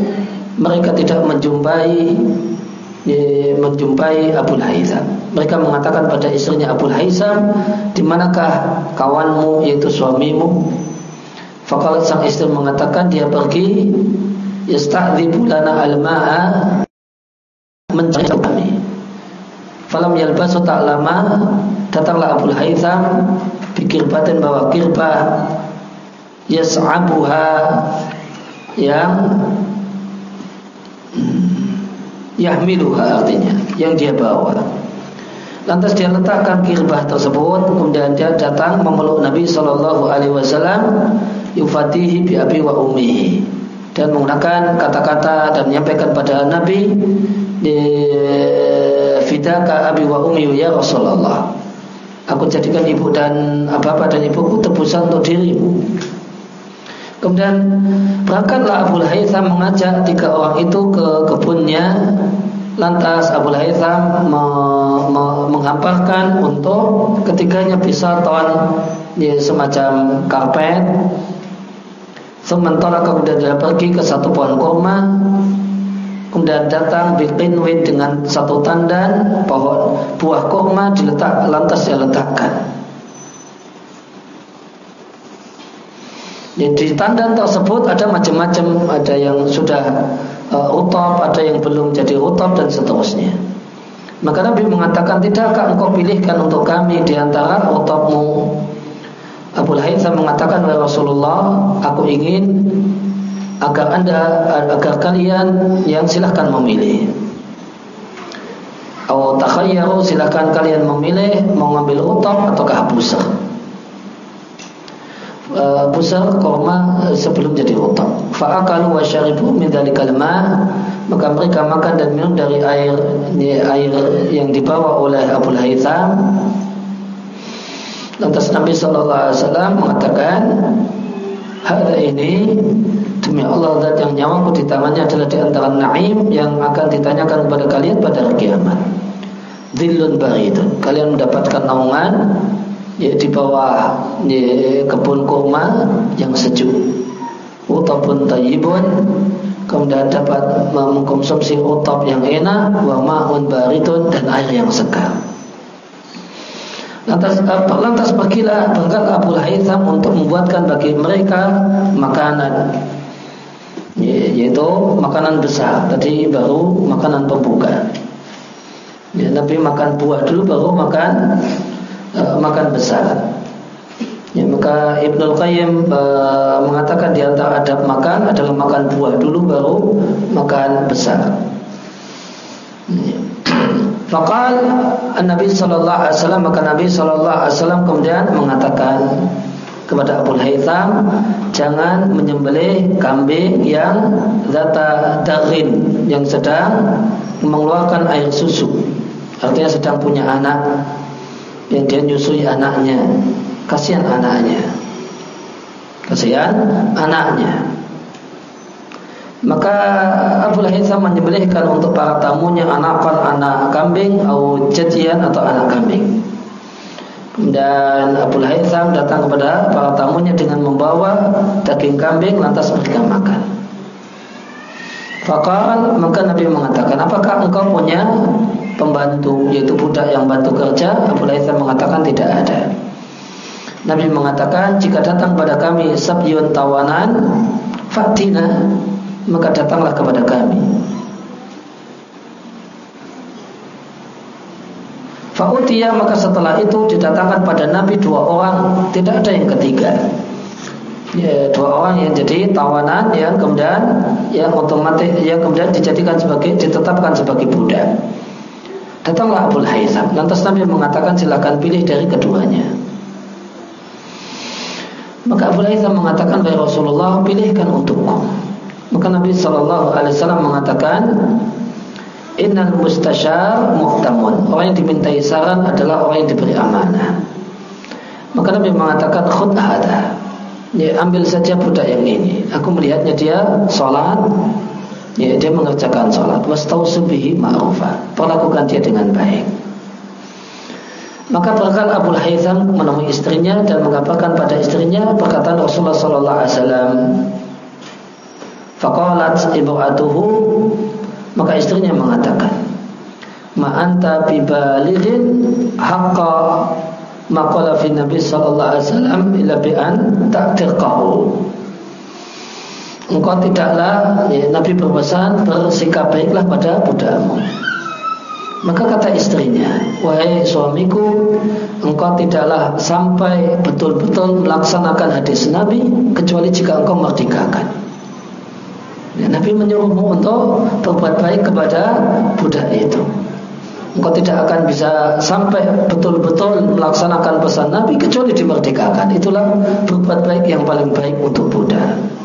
Mereka tidak menjumpai Menjumpai Abu Haitham Mereka mengatakan pada istrinya Abu Haitham di manakah kawanmu yaitu suamimu? Fakalat sang istri mengatakan dia pergi Yasta'dzibu lana al-ma'a Mencari kami. Falam yalbasu tak lama Datanglah Abu Haitham Pikir batin bahwa kirbah yas'abuha yang yahmiluha artinya yang dia bawa. Lantas dia letakkan kirbah tersebut kemudian dia datang memeluk Nabi Shallallahu Alaihi Wasallam yufatihi bi abi wa ummihi. Dan menggunakan kata-kata dan menyampaikan pada Nabi fidaka abi wa ummi ya Rasulullah. Aku jadikan ibu dan apa-apa dan ibuku tebusan untuk dirimu Kemudian berangkatlah Abu Haytham mengajak tiga orang itu ke kebunnya. Lantas Abu Haytham me, me, menghamparkan untuk ketiganya bisa ton ya, semacam karpet. Sementara kemudian dia pergi ke satu pohon kurma Kemudian datang bikin dengan satu tandan pohon buah kurma diletak lantas dia letakkan. Di tandan tersebut ada macam-macam, ada yang sudah uh, utop, ada yang belum jadi utop dan seterusnya. Maka Nabi mengatakan, tidakkah engkau pilihkan untuk kami di antara utopmu? Abu Haytham mengatakan, Wahai Rasulullah, aku ingin agar anda, agar kalian yang silahkan memilih. Atau takhayyaru silahkan kalian memilih mau ngambil utop atau busar uh, besar korma sebelum jadi utang. Fa'akalu wa syaribu min dzalikal maka mereka makan dan minum dari air air yang dibawa oleh Abu Haytham. Lantas Nabi sallallahu alaihi wasallam mengatakan, "Hada ini demi Allah zat yang nyawaku di tangannya adalah di antara naim yang akan ditanyakan kepada kalian pada hari kiamat." Dhillun baridun. Kalian mendapatkan naungan ya, di bawah ya, kebun kurma yang sejuk. Utapun tayyibun. Kemudian dapat mengkonsumsi utap yang enak wa ma'un baridun dan air yang segar. Lantas, lantas pergilah berangkat Abu Haytham untuk membuatkan bagi mereka makanan. Yaitu makanan besar. Tadi baru makanan pembuka. Ya, Nabi makan buah dulu baru makan uh, makan besar. Ya, maka Ibnu Qayyim uh, mengatakan di antara adab makan adalah makan buah dulu baru makan besar. Ya. Fakal Nabi Sallallahu Alaihi Wasallam maka Nabi Sallallahu Alaihi Wasallam kemudian mengatakan kepada Abu Haytham jangan menyembelih kambing yang zata darin yang sedang mengeluarkan air susu artinya sedang punya anak yang dia nyusui anaknya. Kasihan anaknya. Kasihan anaknya. Maka Abu Haytham menyembelihkan untuk para tamunya anakan anak kambing atau jadian atau anak kambing. Dan Abu Haytham datang kepada para tamunya dengan membawa daging kambing lantas mereka makan. Fakal maka Nabi mengatakan apakah engkau punya pembantu yaitu budak yang bantu kerja Abu Laitham mengatakan tidak ada. Nabi mengatakan jika datang pada kami sabyun tawanan fatina maka datanglah kepada kami. Fa'utiyah maka setelah itu didatangkan pada Nabi dua orang Tidak ada yang ketiga. Ya, Dua orang yang jadi tawanan Yang kemudian Yang otomatis Yang kemudian dijadikan sebagai Ditetapkan sebagai budak Datanglah Abu Haytham. Lantas Nabi mengatakan silakan pilih dari keduanya. Maka Abu Haytham mengatakan kepada Rasulullah pilihkan untukku. Maka Nabi Shallallahu Alaihi Wasallam mengatakan Innal mustashar muhtamun Orang yang dimintai saran adalah orang yang diberi amanah Maka Nabi mengatakan khud hada ya, Ambil saja budak yang ini Aku melihatnya dia sholat ya, Dia mengerjakan sholat Wastausubihi ma'rufah Perlakukan dia dengan baik maka berkal Abu Haytham menemui istrinya dan mengabarkan pada istrinya perkataan Rasulullah Sallallahu Alaihi Wasallam. Faqalat atuhu maka istrinya mengatakan, "Ma anta bibalighin haqqa maqala fi Nabi sallallahu alaihi wasallam illa bi an ta'tiqahu." Engkau tidaklah ya, Nabi berpesan bersikap baiklah pada budakmu. Maka kata istrinya, wahai suamiku, engkau tidaklah sampai betul-betul melaksanakan hadis Nabi kecuali jika engkau merdekakan. Ya, Nabi menyuruhmu untuk berbuat baik kepada budak itu. Engkau tidak akan bisa sampai betul-betul melaksanakan pesan Nabi kecuali dimerdekakan. Itulah berbuat baik yang paling baik untuk budak.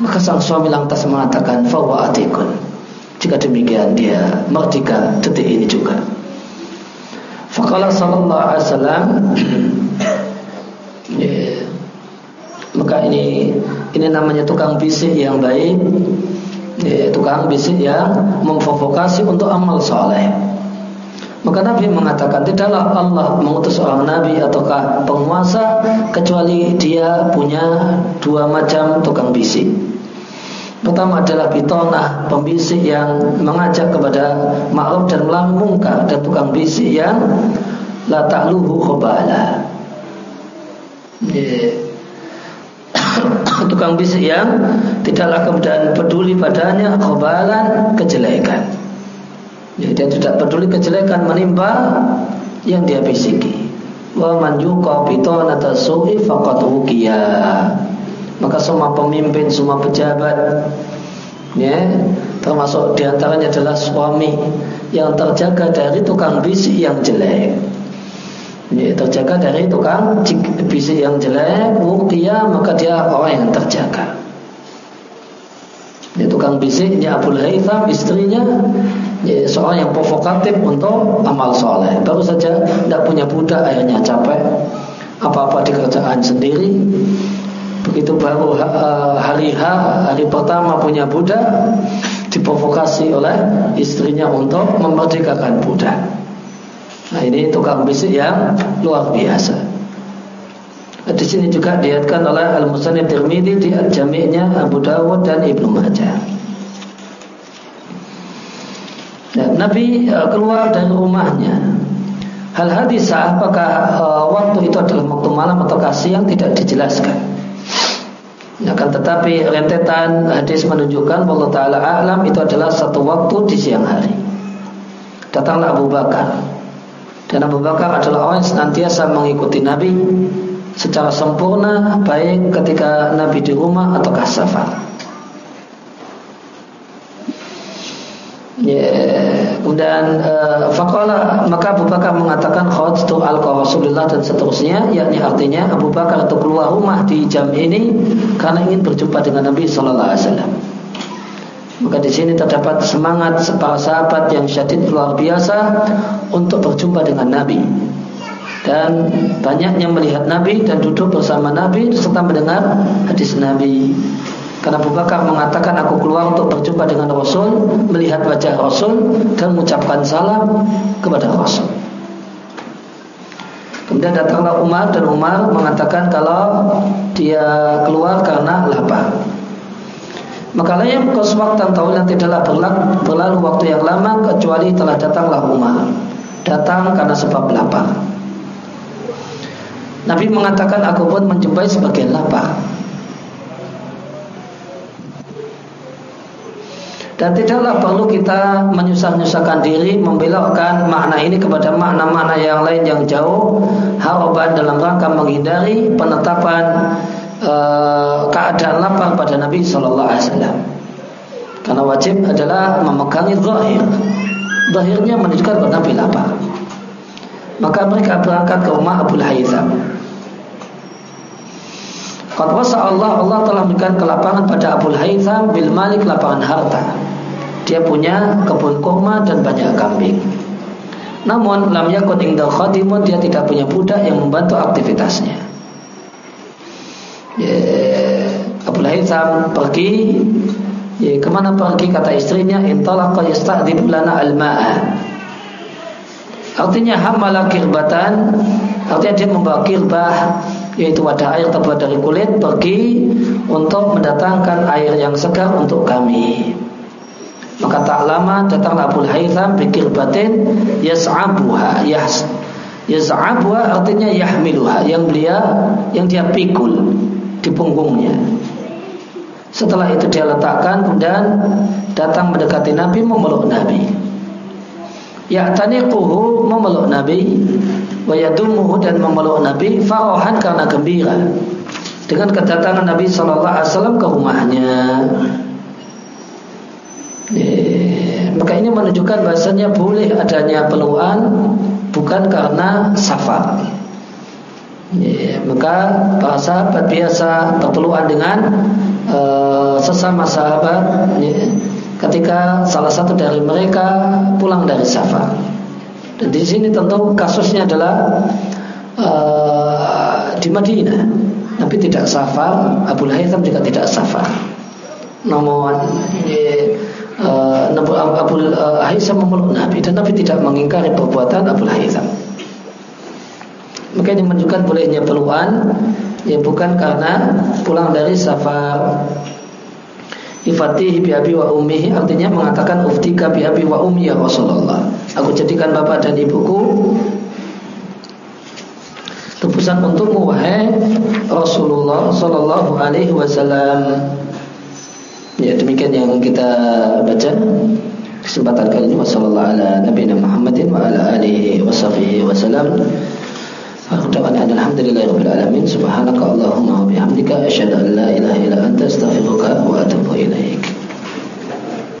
Maka sang suami lantas mengatakan, "Fawa atikun." Jika demikian dia merdeka detik ini juga. Fakala sallallahu alaihi wasallam ya, maka ini ini namanya tukang bisik yang baik ya, tukang bisik yang memprovokasi untuk amal soleh maka Nabi mengatakan tidaklah Allah mengutus seorang Nabi ataukah penguasa kecuali dia punya dua macam tukang bisik. Pertama adalah bitonah pembisik yang mengajak kepada ma'ruf dan melarang dan tukang bisik yang la ta'luhu khobala. Yeah tukang bisik yang tidaklah kemudian peduli padanya khobalan kejelekan. Jadi dia tidak peduli kejelekan menimpa yang dia bisiki. Wa man yuqa atau su'i Maka semua pemimpin, semua pejabat ya, termasuk di antaranya adalah suami yang terjaga dari tukang bisik yang jelek. Ya, terjaga dari tukang bisik yang jelek dia maka dia orang yang terjaga. Ya, tukang bisiknya Abu Haytham istrinya ya, seorang yang provokatif untuk amal soleh. Baru saja tidak punya budak akhirnya capek. Apa-apa di kerjaan sendiri begitu baru uh, hari H hari pertama punya budak diprovokasi oleh istrinya untuk memerdekakan budak Nah ini tukang bisik yang luar biasa. Di sini juga dilihatkan oleh Al Musannif Tirmidzi di Jami'nya Abu Dawud dan Ibnu Majah. Ya, Nabi uh, keluar dari rumahnya. Hal hadis apakah uh, waktu itu adalah waktu malam atau siang tidak dijelaskan. Ya, akan tetapi rentetan hadis menunjukkan bahwa Taala alam itu adalah satu waktu di siang hari. Datanglah Abu Bakar dan Abu Bakar adalah orang yang senantiasa mengikuti Nabi secara sempurna baik ketika Nabi di rumah atau safar. Yeah. Kemudian uh, Fakola maka Abu Bakar mengatakan khawatu al Rasulullah dan seterusnya yakni artinya Abu Bakar itu keluar rumah di jam ini karena ingin berjumpa dengan Nabi Sallallahu Alaihi Wasallam. Maka di sini terdapat semangat para sahabat yang syadid luar biasa untuk berjumpa dengan Nabi dan banyaknya melihat Nabi dan duduk bersama Nabi serta mendengar hadis Nabi. Karena Abu Bakar mengatakan aku keluar untuk berjumpa dengan Rasul, melihat wajah Rasul dan mengucapkan salam kepada Rasul. Kemudian datanglah Umar dan Umar mengatakan kalau dia keluar karena lapar. Maka layam kos waktu tahunan tidaklah berlalu, waktu yang lama kecuali telah datanglah Umar. Datang karena sebab lapar. Nabi mengatakan aku pun menjumpai sebagian lapar. Dan tidaklah perlu kita menyusah-nyusahkan diri membelokkan makna ini kepada makna-makna yang lain yang jauh harapan dalam rangka menghindari penetapan Eh, keadaan lapar pada Nabi Shallallahu Alaihi Wasallam. Karena wajib adalah memegangi zahir, Zahirnya menunjukkan bahwa Nabi lapar. Maka mereka berangkat ke rumah Abu Haytham. Qad Allah Allah telah memberikan kelapangan pada Abu Haytham bil Malik lapangan harta. Dia punya kebun kurma dan banyak kambing. Namun lam yakun indal khadimun dia tidak punya budak yang membantu aktivitasnya. Ya, Abu Haytham pergi Ya, ke mana pergi kata istrinya intalaqa yasta'dib lana al-ma'a. Artinya hamala kirbatan Artinya dia membawa kirbah Yaitu wadah air terbuat dari kulit Pergi untuk mendatangkan air yang segar untuk kami Maka tak lama datanglah Abu Haytham Bikir batin Yas'abuha Yas, Yas'abuha artinya yahmiluha Yang beliau Yang dia pikul Di punggungnya setelah itu dia letakkan kemudian datang mendekati Nabi memeluk Nabi. Ya taniquhu memeluk Nabi wa yadumuhu dan memeluk Nabi farohan karena gembira dengan kedatangan Nabi Shallallahu Alaihi ke rumahnya. Eh, maka ini menunjukkan bahasanya boleh adanya peluan bukan karena safar. Maka para sahabat biasa berpelukan dengan uh, sesama sahabat ketika salah satu dari mereka pulang dari safar. Dan di sini tentu kasusnya adalah uh, di Madinah. Nabi tidak safar, Abu Haytham juga tidak safar. Namun uh, Abu Haytham memeluk Nabi dan Nabi tidak mengingkari perbuatan Abu Haytham. Maka ini menunjukkan bolehnya peluang Ya bukan karena pulang dari safar Ifatihi bi abi wa ummihi Artinya mengatakan uftika bi abi wa ummi ya Rasulullah. Aku jadikan bapak dan ibuku Tebusan untukmu wahai Rasulullah Sallallahu alaihi wasallam. Ya demikian yang kita baca Kesempatan kali ini. Wassalamualaikum ala Nabi Muhammadin Wa ala alihi آخر دعوانا الحمد لله رب العالمين سبحانك اللهم وبحمدك أشهد أن لا إله إلا أنت أستغفرك وأتوب إليك.